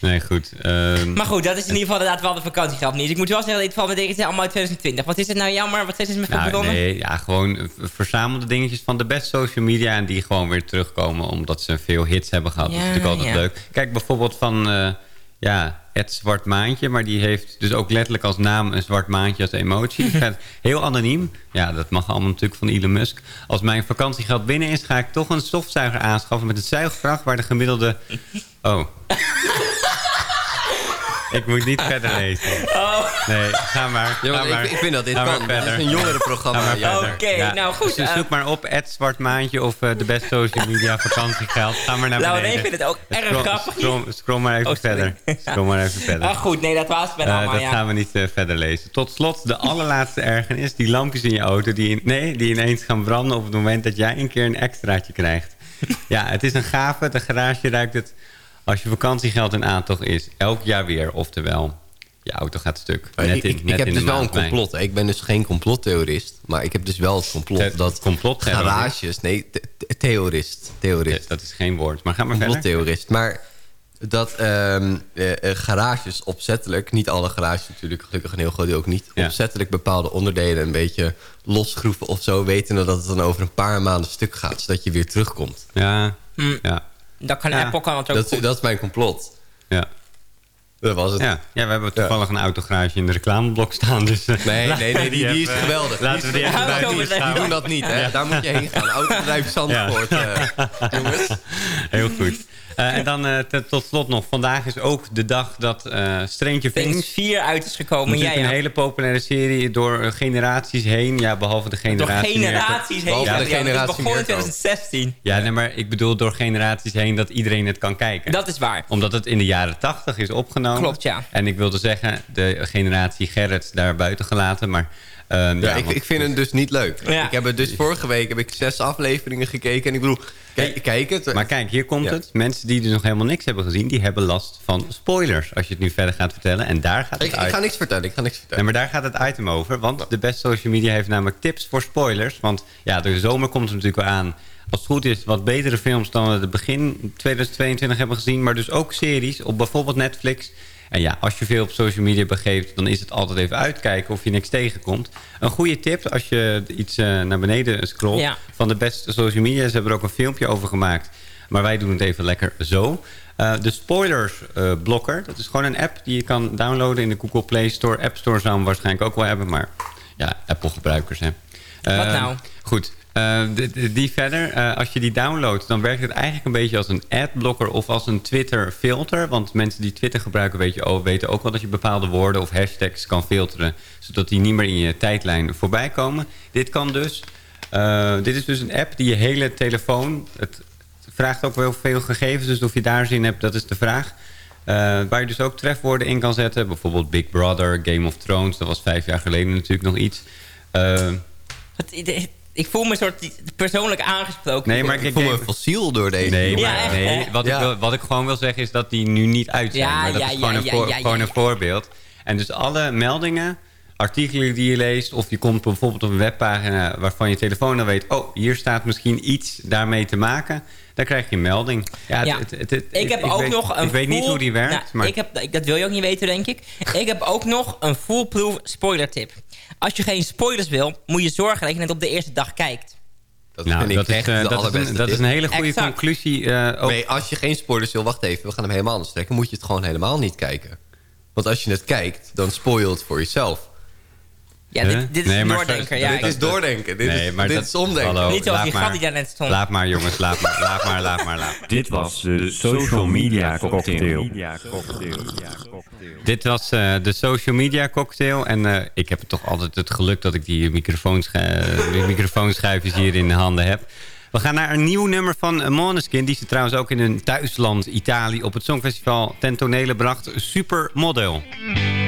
Nee, goed. ehm, maar goed, dat is in ieder geval inderdaad wel de vakantiegeld niet. Ik moet wel zeggen, in ieder geval, we denken het allemaal uit 2020. Wat is het nou jammer? Wat is het met nou, verbonden? nee, ja, gewoon verzamelde dingetjes van de best social media... en die gewoon weer terugkomen omdat ze veel hits hebben gehad. dat is natuurlijk altijd ja. leuk. Kijk bijvoorbeeld van... eh, ja, het zwart maantje, maar die heeft dus ook letterlijk als naam een zwart maantje als emotie. Heel anoniem. Ja, dat mag allemaal natuurlijk van Elon Musk. Als mijn vakantiegeld binnen is, ga ik toch een stofzuiger aanschaffen met een zuigkracht waar de gemiddelde... Oh. Ik moet niet verder lezen. Nee, ga maar. Ga ik- ik vind dat dit Ga kan. Dit is een jongerenprogramma, ja. Oké, nou goed, Dus eh, zoek maar op het zwart maantje of eh, de best social media vakantiegeld. Ga maar naar Nou, beneden. nee, ik vind het ook erg Scroll- grappig. Scroll, scroll maar even Oh, verder. Scroll maar even verder. Ah, goed, nee, dat was het bijna Eh, allemaal, dat ja. gaan we niet eh, verder lezen. Tot slot de allerlaatste ergernis. Die lampjes in je auto die, in- nee, die ineens gaan branden... op het moment dat jij een keer een extraatje krijgt. ja, het is een gave. De garage ruikt het als je vakantiegeld in aantocht is. Elk jaar weer, oftewel. Je auto gaat stuk. Net ik, in- ik, net ik heb in dus wel een complot. Ik ben dus geen complottheorist. Maar ik heb dus wel het complot Het dat complottheorist? garages... Nee, the- the- theorist. theorist. Dat is geen woord. Maar ga maar verder. Complottheorist. Maar dat ehm, eh, eh, garages opzettelijk... Niet alle garages natuurlijk, gelukkig een heel groot deel ook niet... opzettelijk bepaalde onderdelen een beetje losschroeven of zo... wetende dat het dan over een paar maanden stuk gaat... zodat je weer terugkomt. Ja, Hm. ja. Dat kan Ja. Apple kan het ook Dat, goed. dat is mijn complot. Ja. Dat was het. Ja, ja we hebben toevallig een autogarage in de reclameblok staan. Dus, eh, Nee, nee, nee, die, die is [laughs] geweldig. Laten we die even Ja, buiten die, doen dat niet, hè? Ja. Daar moet je heen gaan. [laughs] Autobedrijf Zandvoort, eh, [laughs] jongens. Heel goed. Eh, en dan eh, te- tot slot nog. Vandaag is ook de dag dat eh Stranger Things Things... 4 uit is gekomen. Ja, ja. een hele populaire serie door generaties heen. Ja, behalve de Door generatie... generaties heen. Behalve Ja, de het begon in Mirko. 2016. Ja, nee, maar ik bedoel door generaties heen dat iedereen het kan kijken. Dat is waar. Omdat het in de jaren 80 is opgenomen. Klopt, ja. En ik wilde zeggen, de generatie Gerrit daar buiten gelaten. Maar, ehm, Ja, ja, ik, ik vind het dus niet leuk. Ja. Ik heb het dus vorige week heb ik zes afleveringen gekeken. En ik bedoel, kijk, kijk het. Maar kijk, hier komt Ja. het. Mensen die dus nog helemaal niks hebben gezien... die hebben last van spoilers. Als je het nu verder gaat vertellen. En daar gaat het ik, ik uit- ga niks vertellen, ik ga niks vertellen. Nee, maar daar gaat het item over. Want de best social media heeft namelijk tips voor spoilers. Want ja, de zomer komt er natuurlijk wel aan. Als het goed is, wat betere films dan we het begin 2022 hebben gezien. Maar dus ook series op bijvoorbeeld Netflix. En ja, als je veel op social media begeeft... dan is het altijd even uitkijken of je niks tegenkomt. Een goede tip als je iets eh, naar beneden scrolt... Ja. van de beste social media. Ze hebben er ook een filmpje over gemaakt. Maar wij doen het even lekker zo. Eh, de Spoilers eh, Blokker, dat is gewoon een app die je kan downloaden in de Google Play Store. App Store zou hem waarschijnlijk ook wel hebben, maar ja, Apple-gebruikers. hè. Wat Eh, nou? Goed, eh, die, verder, eh, als je die downloadt, dan werkt het eigenlijk een beetje als een adblocker of als een Twitter filter. Want mensen die Twitter gebruiken weet je, weten ook wel dat je bepaalde woorden of hashtags kan filteren. Zodat die niet meer in je tijdlijn voorbij komen. Dit kan dus. Eh, dit is dus een app die je hele telefoon... Het vraagt ook wel veel gegevens, dus of je daar zin hebt, dat is de vraag. Waar je dus ook trefwoorden in kan zetten. Bijvoorbeeld Big Brother, Game of Thrones. Dat was vijf jaar geleden natuurlijk nog iets. Idee- ik voel me een soort persoonlijk aangesproken. Nee, maar ik, Ik voel me fossiel door deze. Nee, maar, Ja, echt, nee wat, Ja. ik wil, wat ik gewoon wil zeggen is dat die nu niet uit zijn. Ja, maar dat ja, is gewoon, ja, een, ja, voor- ja, gewoon ja. een voorbeeld. En dus alle meldingen, artikelen die je leest... of je komt bijvoorbeeld op een webpagina waarvan je telefoon dan weet... oh, hier staat misschien iets daarmee te maken... dan krijg je een melding. Ja, Ja. het- het- het- ik heb ook weet, nog een Ik weet niet hoe die werkt, Nou, maar... ik heb, dat wil je ook niet weten, denk ik. ik heb ook nog een foolproof spoiler tip. Als je geen spoilers wil, moet je zorgen dat je net op de eerste dag kijkt. Dat Nou, vind ik dat is, echt eh, dat is een- dat is tip. een hele goede Exact. conclusie. eh, ook- Nee, als je geen spoilers wil, wacht even, we gaan hem helemaal anders trekken. Moet je het gewoon helemaal niet kijken. Want als je het kijkt, dan spoil je het voor jezelf. Ja, Huh? dit, dit is Nee, doordenker. Ja, dit is doordenken. Dit, Nee, is, maar dit dat- is omdenken. Hallo, Niet zoals laat die maar. gat die daar net stond. Laat maar jongens, laat maar, laat maar, laat maar. Laat. Dit was de Social Media Cocktail. Dit was eh, de social media cocktail. En eh, ik heb toch altijd het geluk dat ik die microfoonschu- die microfoonschuifjes hier in de handen heb. We gaan naar een nieuw nummer van Måneskin. Die ze trouwens ook in hun thuisland Italië op het Songfestival ten tonele bracht. Supermodel. Alone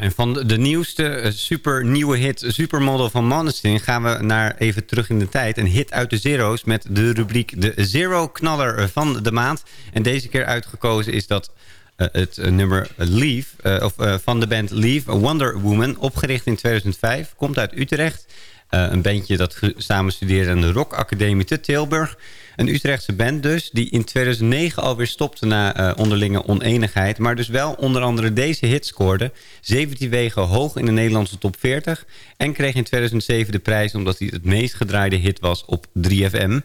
En van de, nieuwste eh, super nieuwe hit Supermodel van Måneskin... gaan we naar even terug in de tijd. Een hit uit de Zero's met de rubriek de Zero-knaller van de maand. En deze keer uitgekozen is dat eh, het eh, nummer Leave... of van de band Leave, Wonder Woman... opgericht in 2005, komt uit Utrecht... Een bandje dat samen studeerde aan de Rock Academie te Tilburg. Een Utrechtse band dus, die in 2009 alweer stopte na eh, onderlinge oneenigheid. Maar dus wel onder andere deze hit scoorde. 17 wegen hoog in de Nederlandse top 40. En kreeg in 2007 de prijs omdat hij het meest gedraaide hit was op 3FM.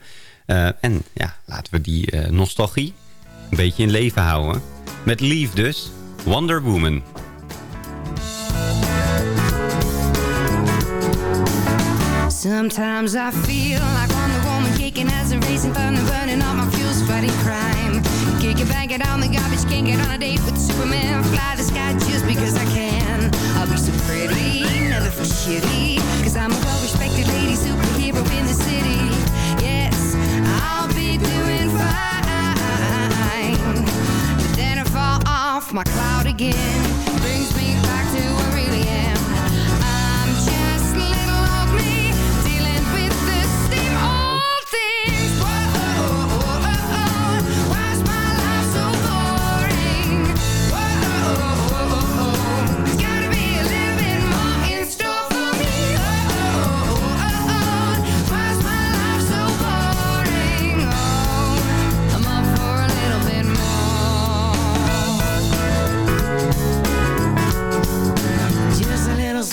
Eh, en ja, laten we die eh, nostalgie een beetje in leven houden. Met Leave dus, Wonder Woman. Sometimes I feel like Shaking as a racing thunder, burning all my fuels, fighting crime. Kick it, bang it on the garbage, can't get on a date with Superman. Fly the sky just because I can. I'll be so pretty, never feel shitty. Cause I'm a well respected lady superhero in the city. Yes, I'll be doing fine. But then I fall off my cloud again.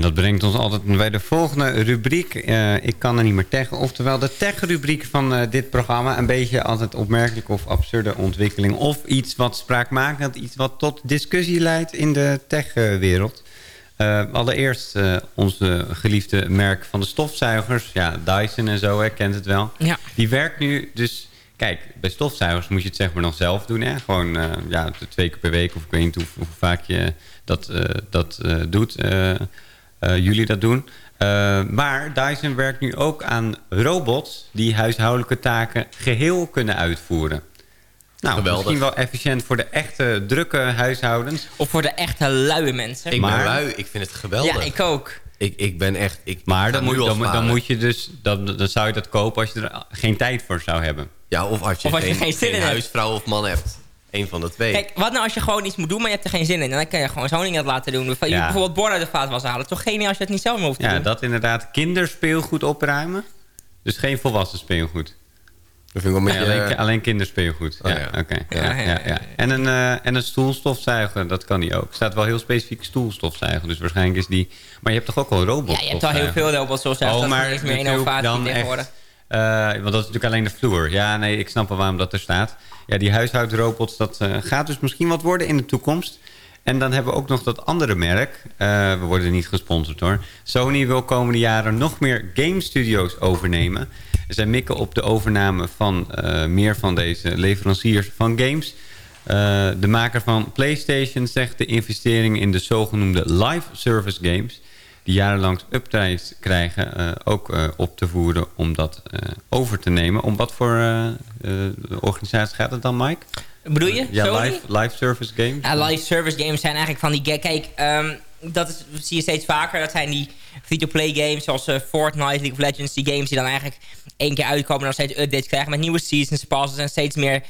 En dat brengt ons altijd bij de volgende rubriek. Eh, ik kan er niet meer tegen. Oftewel de tech-rubriek van eh, dit programma. Een beetje altijd opmerkelijke of absurde ontwikkeling. Of iets wat spraakmakend, iets wat tot discussie leidt in de tech-wereld. Eh, allereerst onze geliefde merk van de stofzuigers. Ja, Dyson en zo, hè, kent het wel. Ja. Die werkt nu dus... Kijk, bij stofzuigers moet je het zeg maar nog zelf doen. Hè? Gewoon ja, twee keer per week of ik weet niet hoe, hoe vaak je dat, dat doet. Eh, jullie dat doen. Eh, maar Dyson werkt nu ook aan robots die huishoudelijke taken geheel kunnen uitvoeren. Nou, Geweldig. misschien wel efficiënt voor de echte drukke huishoudens. Of voor de echte luie mensen. Ik Maar- ben lui, ik vind het geweldig. Ja, ik ook. Ik, ik ben echt... Ik Maar dan moet, dan, moet je dus, dan, dan zou je dat kopen als je er geen tijd voor zou hebben. Ja, of als je, Of als je geen, huisvrouw of man hebt. Eén van de twee. Kijk, wat nou als je gewoon iets moet doen, maar je hebt er geen zin in? En dan kan je gewoon zo'n ding dat laten doen. Je Ja. Bijvoorbeeld borden uit de vaatwas halen. Toch geniaal als je het niet zelf meer hoeft te Ja, doen. dat inderdaad. Kinderspeelgoed opruimen. Dus geen volwassen speelgoed. Dat vind ik wel Nee, een beetje... alleen, alleen kinderspeelgoed. Oh, ja, ja. oké. Ja, Ja, ja, ja, ja. En, een, eh, en een stoelstofzuiger, dat kan die ook. Er staat wel heel specifiek stoelstofzuiger. Dus waarschijnlijk is die... Maar je hebt toch ook al robots? Ja, je hebt al heel veel robots zoals Oh, dat maar is niet eens meer innovatie dan tegenwoordig. echt, eh, want dat is natuurlijk alleen de vloer. Ja, nee, ik snap wel waarom dat er staat. Ja, die huishoudrobots, dat eh, gaat dus misschien wat worden in de toekomst. En dan hebben we ook nog dat andere merk. Eh, we worden niet gesponsord hoor. Sony wil komende jaren nog meer game studios overnemen. Zij mikken op de overname van eh, meer van deze leveranciers van games. Eh, de maker van PlayStation zegt de investering in de zogenoemde live service games... die jarenlang updates krijgen, eh, ook eh, op te voeren om dat eh, over te nemen. Om wat voor organisatie gaat het dan, Mike? Bedoel je? Ja, live, live service games. Ja, live service games zijn eigenlijk van die... Kijk, ehm, dat is, zie je steeds vaker. Dat zijn die free-to-play games zoals Fortnite, League of Legends. Die games die dan eigenlijk één keer uitkomen... en dan steeds updates krijgen met nieuwe seasons, passes... en steeds meer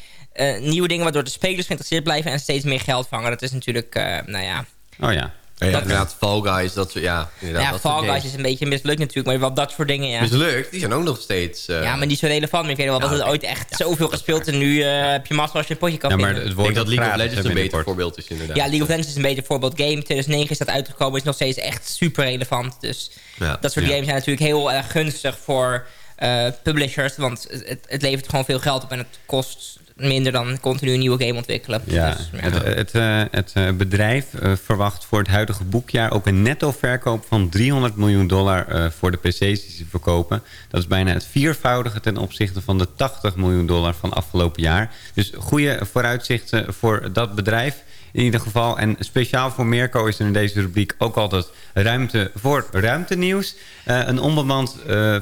nieuwe dingen... waardoor de spelers geïnteresseerd blijven... en steeds meer geld vangen. Dat is natuurlijk, nou ja... Oh ja. Ja, inderdaad, Fall Guys, dat soort, ja. Ja, dat Fall Guys is een beetje mislukt natuurlijk... maar wel dat soort dingen, ja. Mislukt, die zijn ook nog steeds... eh, Ja, maar niet zo relevant meer. Ik weet wel dat Ja, het ooit echt zoveel gespeeld... en nu eh, heb je massa als je een potje kan Ja, maar vinden. het wordt Ik denk dat League of Legends een beter voorbeeld is inderdaad. Ja, League of Legends is een beter voorbeeld. Game 2009 is dat uitgekomen, is nog steeds echt super relevant. Dus Ja. dat soort Ja. games zijn natuurlijk heel erg gunstig voor eh, publishers. Want het, het levert gewoon veel geld op en het kost minder dan continu een nieuwe game ontwikkelen. Ja, Dus, het, het, eh, het eh, bedrijf eh, verwacht voor het huidige boekjaar ook een netto verkoop van 300 miljoen dollar voor de PC's die ze verkopen. Dat is bijna het viervoudige ten opzichte van de 80 miljoen dollar van afgelopen jaar. Dus goede vooruitzichten voor dat bedrijf. In ieder geval. En speciaal voor Mirko is er in deze rubriek ook altijd ruimte voor ruimtenieuws. Eh, een onbemand eh,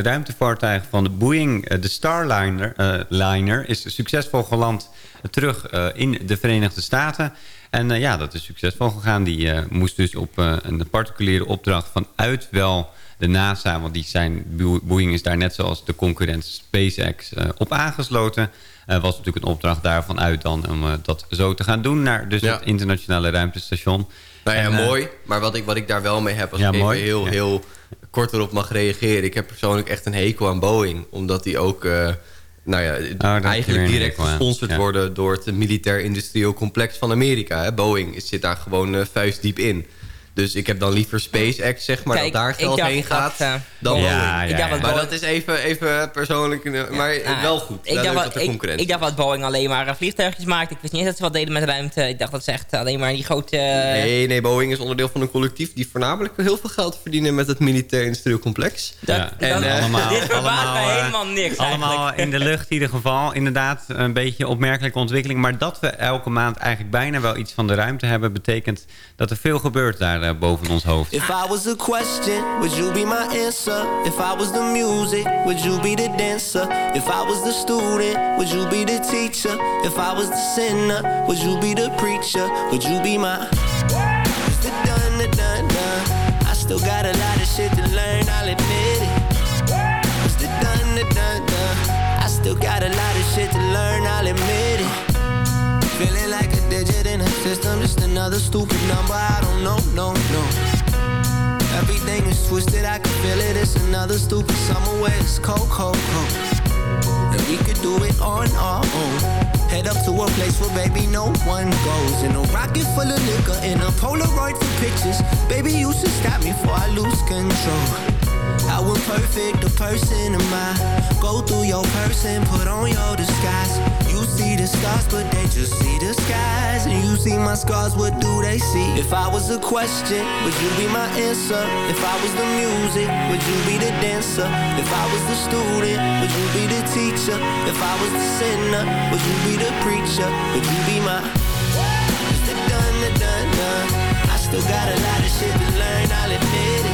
ruimtevaartuig van de Boeing, de Starliner, liner, is succesvol geland terug in de Verenigde Staten. En ja, dat is succesvol gegaan. Die moest dus op een particuliere opdracht vanuit wel de NASA... want die zijn, Bo- Boeing is daar net zoals de concurrent SpaceX eh, op aangesloten... Eh, was natuurlijk een opdracht daarvan uit dan om eh, dat zo te gaan doen... naar dus Ja. het internationale ruimtestation. Nou ja, En, mooi. Maar wat ik, wat ik daar wel mee heb, als Ja, ik even mooi. heel, Ja. heel kort erop mag reageren. Ik heb persoonlijk echt een hekel aan Boeing. Omdat die ook, nou ja, weer eigenlijk direct gesponsord Ja. worden door het militair-industrieel complex van Amerika. Hè. Boeing zit daar gewoon eh, vuistdiep in. Dus ik heb dan liever SpaceX, zeg maar, Kijk, dat daar geld heen gaat, dat, eh, dan Ja, Boeing. ja, dat maar Boeing- dat is even, even persoonlijk, eh, maar wel goed. Ik dacht, dat wat, ik, ik dacht dat Boeing alleen maar eh, vliegtuigjes maakt. Ik wist niet eens dat ze wat deden met ruimte. Ik dacht dat ze echt alleen maar die grote... Nee, nee, Boeing is onderdeel van een collectief... die voornamelijk heel veel geld verdienen met het militair-industrieel complex. Ja, en, allemaal, dit verbaast allemaal, mij helemaal niks Allemaal eigenlijk. in de lucht in ieder geval. Inderdaad, een beetje opmerkelijke ontwikkeling. Maar dat we elke maand eigenlijk bijna wel iets van de ruimte hebben... betekent dat er veel gebeurt daar eh, boven ons hoofd. If I was a question, would you be my answer? If I was the music, would you be the dancer? If I was the student, would you be the teacher? If I was the sinner, would you be the preacher? Would you be my It's the done, the done, done. I still got a lot of shit to learn, I'll admit it. It's the the done, done. I still got a lot of shit to learn, I'll admit it. Feeling like a digit in a system, just another stupid number. I don't know, no, no. Everything is twisted, I can feel it. It's another stupid summer where it's cold, cold, cold. And we could do it on our own. Head up to a place where baby no one goes. In a rocket full of liquor, in a Polaroid for pictures. Baby, you should stop me before I lose control. How imperfect a person am I? Go through your person, put on your disguise. You see the stars, but they just see the skies. And you see my scars, what do they see? If I was a question, would you be my answer? If I was the music, would you be the dancer? If I was the student, would you be the teacher? If I was the sinner, would you be the preacher? Would you be my the the. I still got a lot of shit to learn, I'll admit it.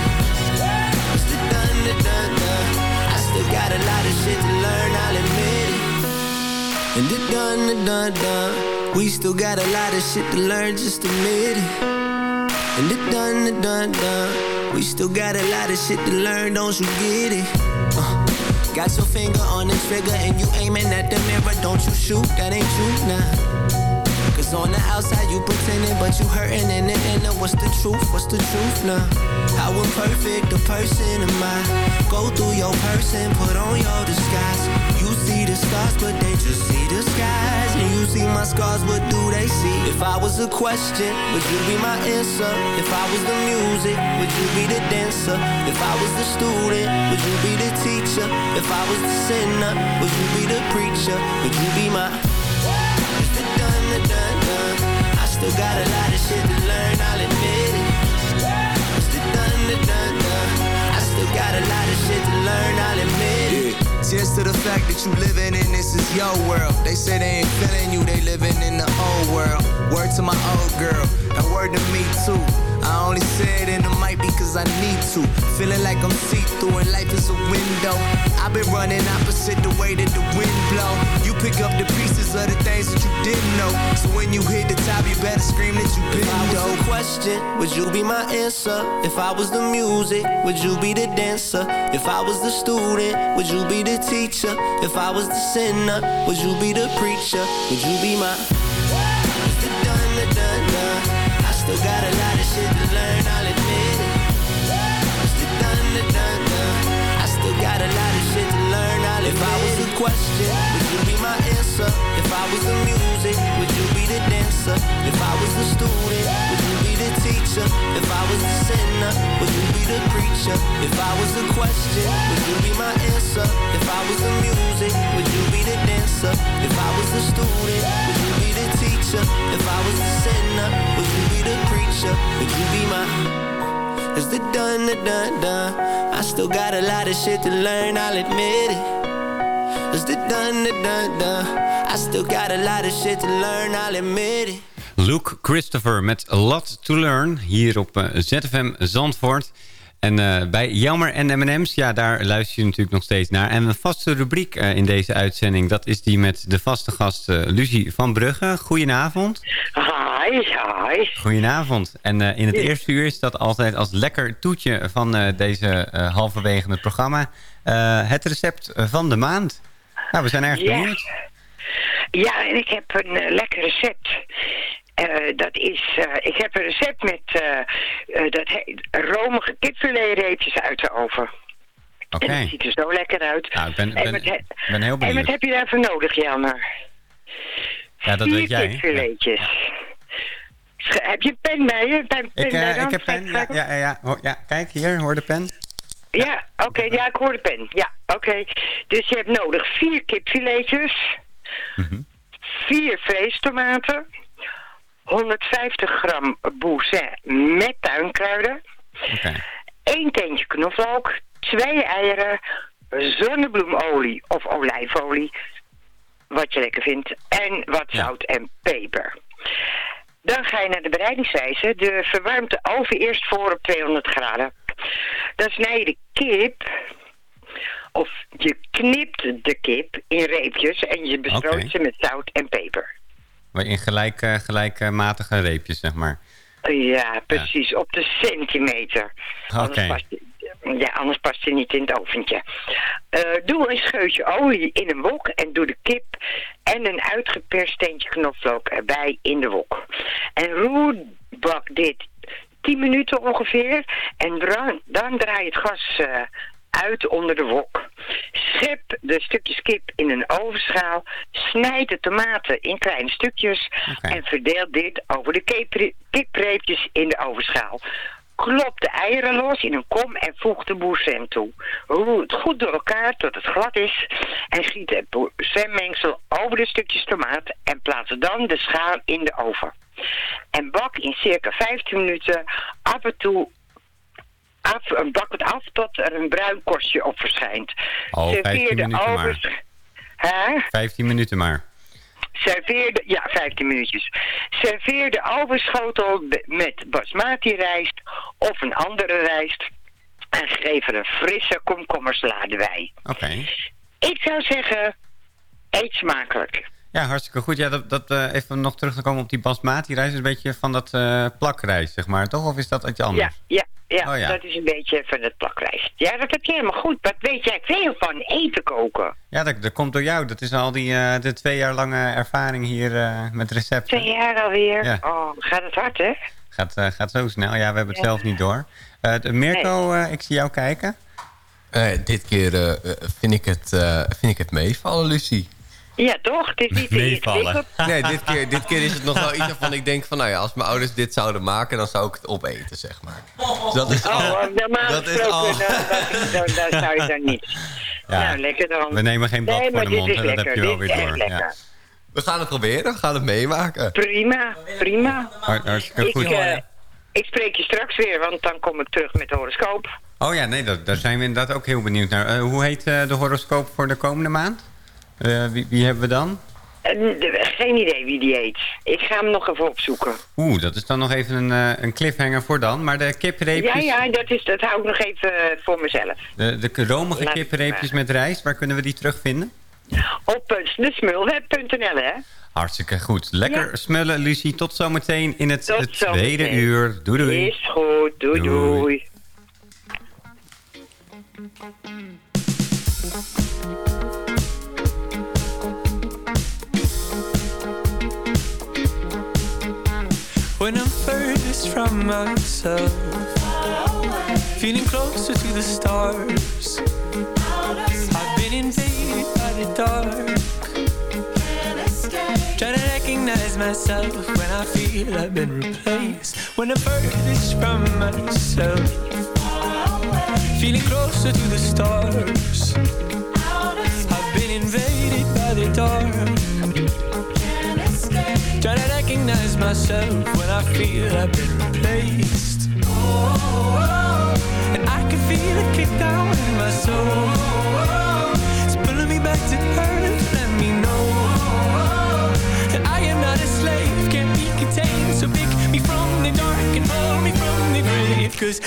The done, done. I still got a lot of shit to learn, I'll admit it. And the done, the done, done. We still got a lot of shit to learn, just admit it. And the done, the done, done. We still got a lot of shit to learn, don't you get it? Uh, got your finger on the trigger and you aiming at the mirror, don't you shoot, that ain't you now. Cause on the outside you pretending, but you hurting in the inner. What's the truth? What's the truth now? How imperfect a person am I? Go through your person, put on your disguise. You see the stars, but they just see the skies. And you see my scars, what do they see? If I was a question, would you be my answer? If I was the music, would you be the dancer? If I was the student, would you be the teacher? If I was the sinner, would you be the preacher? Would you be my Still got a lot of shit to learn, I'll admit it. Dun, dun, dun, I still got a lot of shit to learn, I'll admit it. Yeah. Just to the fact that you living in this is your world. They say they ain't feeling you, they living in the old world. Word to my old girl, and word to me too. I only say it in the mic because I need to. Feeling like I'm see-through and life is a window. I've been running opposite the way that the wind blow. You pick up the pieces of the things that you didn't know. So when you hit the top, you better scream that you been If I was the question, would you be my answer? If I was the music, would you be the dancer? If I was the student, would you be the teacher? If I was the sinner, would you be the preacher? Would you be my question, would you be my answer? If I was the music, would you be the dancer? If I was the student, would you be the teacher? If I was the sinner, would you be the preacher? If I was the question, would you be my answer? If I was the music, would you be the dancer? If I was the student, would you be the teacher? If I was the sinner, would you be the preacher? Would you be my It's the done, the done, done. I still got a lot of shit to learn, I'll admit it. The the. I still got a lot of shit to learn, I'll admit it. Luke Christopher met A Lot to Learn hier op eh, ZFM Zandvoort. En eh, bij Jammer en M&M's, ja, daar luister je natuurlijk nog steeds naar. En een vaste rubriek eh, in deze uitzending, dat is die met de vaste gast eh, Lucie van Brugge. Goedenavond. Hi, hi. Goedenavond. En eh, in het Ja. eerste uur is dat altijd als lekker toetje van eh, deze eh, halverwege het programma... eh, het recept van de maand. Nou, we zijn erg Ja. benieuwd. Ja, en ik heb een eh, lekker recept. Eh, dat is, eh, ik heb een recept met dat heet romige kipfiletreepjes uit de oven. Oké. En dat ziet er zo lekker uit. Nou, ik ben, en, ben, heel en benieuwd. wat heb je daarvoor nodig, Janne? Ja, dat Vier weet jij. kipfiletjes. Heb je een pen bij je? Pen, pen Ik, bij ik heb pen. Ja, ja, ja, ja, kijk hier, hoor de pen. Ja, oké, ja, ik hoor de pen. Ja, oké. Dus je hebt nodig vier kipfiletjes, Mhm. vier vleestomaten, 150 gram boursin met tuinkruiden, Oké. één teentje knoflook, twee eieren, zonnebloemolie of olijfolie, wat je lekker vindt, en wat zout en peper. Dan ga je naar de bereidingswijze. De verwarmt de oven eerst voor op 200 graden. Dan snij je de kip, of je knipt de kip in reepjes en je bestrooit ze met zout en peper. Maar in gelijk, eh, gelijkmatige reepjes, zeg maar. Ja, precies, op de centimeter. Oké. Anders past, ja, anders past hij niet in het oventje. Eh, doe een scheutje olie in een wok en doe de kip en een uitgeperst steentje knoflook erbij in de wok. En roer bak dit 10 minuten ongeveer en dan draai je het gas eh, uit onder de wok. Schep de stukjes kip in een ovenschaal, snijd de tomaten in kleine stukjes en verdeel dit over de kipre- kipreepjes in de ovenschaal. Klop de eieren los in een kom en voeg de boursin toe. Roer het goed door elkaar tot het glad is en giet het boursinmengsel over de stukjes tomaat en plaats dan de schaal in de oven. En bak in circa 15 minuten af en toe af, bak het af tot er een bruin korstje op verschijnt. Oh, 15 minuten maar. Hè? 15 minuten maar. Serveer de, ja, 15 minuutjes. Serveer de overschotel met basmati rijst of een andere rijst. En geef er een frisse komkommersalade bij. Oké. Ik zou zeggen, eet smakelijk. Ja, hartstikke goed. Ja, dat, dat, eh, even nog terug te komen op die basmati-rijst. is een beetje van dat eh plakrijst, zeg maar, toch? Of is dat iets anders? Ja, ja, ja, Oh, ja. dat is een beetje van het plakrijst. Ja, dat heb je helemaal goed. Wat weet jij veel van eten koken? Ja, dat, dat komt door jou. Dat is al die eh, de twee jaar lange ervaring hier eh, met recepten. Twee jaar alweer. Ja. Oh, gaat het hard, hè? Gaat, eh, gaat zo snel. Ja, we hebben het Ja. zelf niet door. Eh, Mirko, eh, ik zie jou kijken. Eh, dit keer vind, ik het, eh, vind ik het meevallen, Lucie. Ja, toch? Het is niet ingewikkeld. [laughs] Nee, dit keer, dit keer is het nog wel iets waarvan ik denk van... nou ja, als mijn ouders dit zouden maken, dan zou ik het opeten, zeg maar. Dus dat is al. Oh, normaal dat is al. dan, dan, zou je dan [laughs] niet. Ja. Nou, lekker dan. We nemen geen blad nee, voor de mond, dat heb je wel weer door. Ja. We gaan het proberen, we gaan het meemaken. Prima, prima. Hartstikke Ik, goed. eh, ik spreek je straks weer, want dan kom ik terug met de horoscoop. Oh ja, nee, dat, daar zijn we inderdaad ook heel benieuwd naar. Eh, hoe heet eh, de horoscoop voor de komende maand? Eh, wie, wie hebben we dan? Eh, geen idee wie die heet. Ik ga hem nog even opzoeken. Oeh, dat is dan nog even een, eh, een cliffhanger voor dan. Maar de kipreepjes, Ja, ja, dat, is, dat hou ik nog even voor mezelf. de, de romige Laat- kipreepjes met rijst, waar kunnen we die terugvinden? Op uh, de smulweb.nl, hè? Hartstikke goed. Lekker smullen, Lucie. Tot zometeen in het, Tot tweede zometeen. uur. Doei doei. Is goed. Doei, Doei. doei. From myself, feeling closer to the stars. I've been invaded by the dark. Trying to recognize myself when I feel I've been replaced. When I'm furthest from myself, feeling closer to the stars. I've been invaded by the dark. Trying to recognize myself when I feel I've been replaced. And I can feel it kick down in my soul. It's pulling me back to earth, let me know that I am not a slave, can't be contained. So pick me from the dark and pull me from the grave. Cause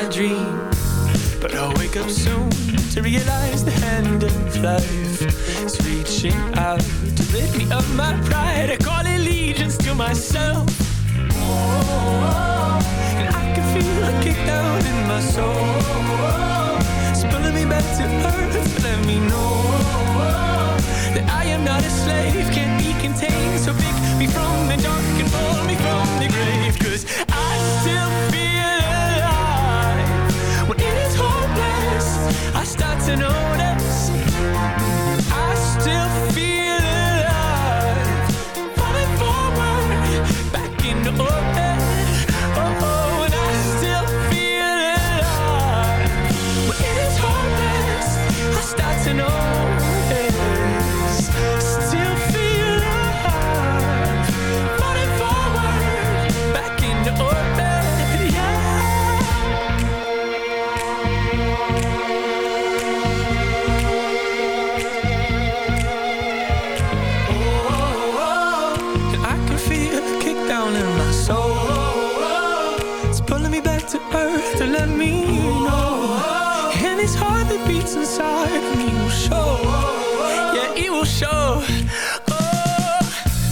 I dream, but I'll wake up soon to realize the hand of life is reaching out to lift me up my pride. I call allegiance to myself, and I can feel a kick down in my soul. It's pulling me back to earth, let me know that I am not a slave, can't be contained. So pick me from the dark and pull me from the grave. Cause I still feel I start to notice. I still feel alive. Falling forward, back into orbit. Oh, oh, and I still feel alive. It is hopeless, I start to notice. To let me know. And it's heart that beats inside of me will show. Yeah, it will show. Oh,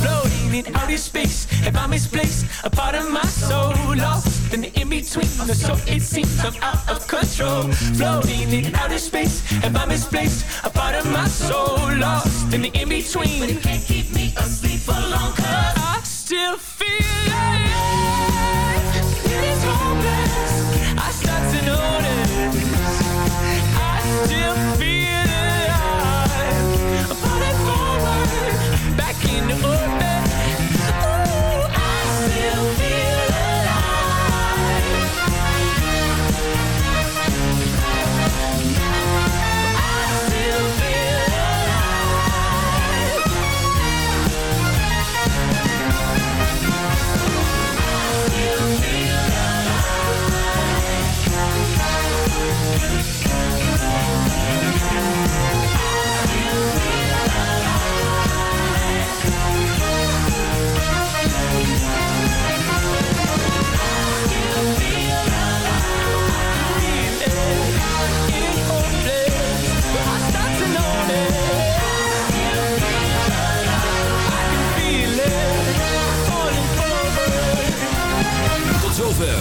floating in outer space. Have I misplaced a part of my soul? Lost in the in between. So it seems I'm out of control. Floating in outer space. Have I misplaced a part of my soul? Lost in the in between. But it can't keep me asleep for long. Cause I still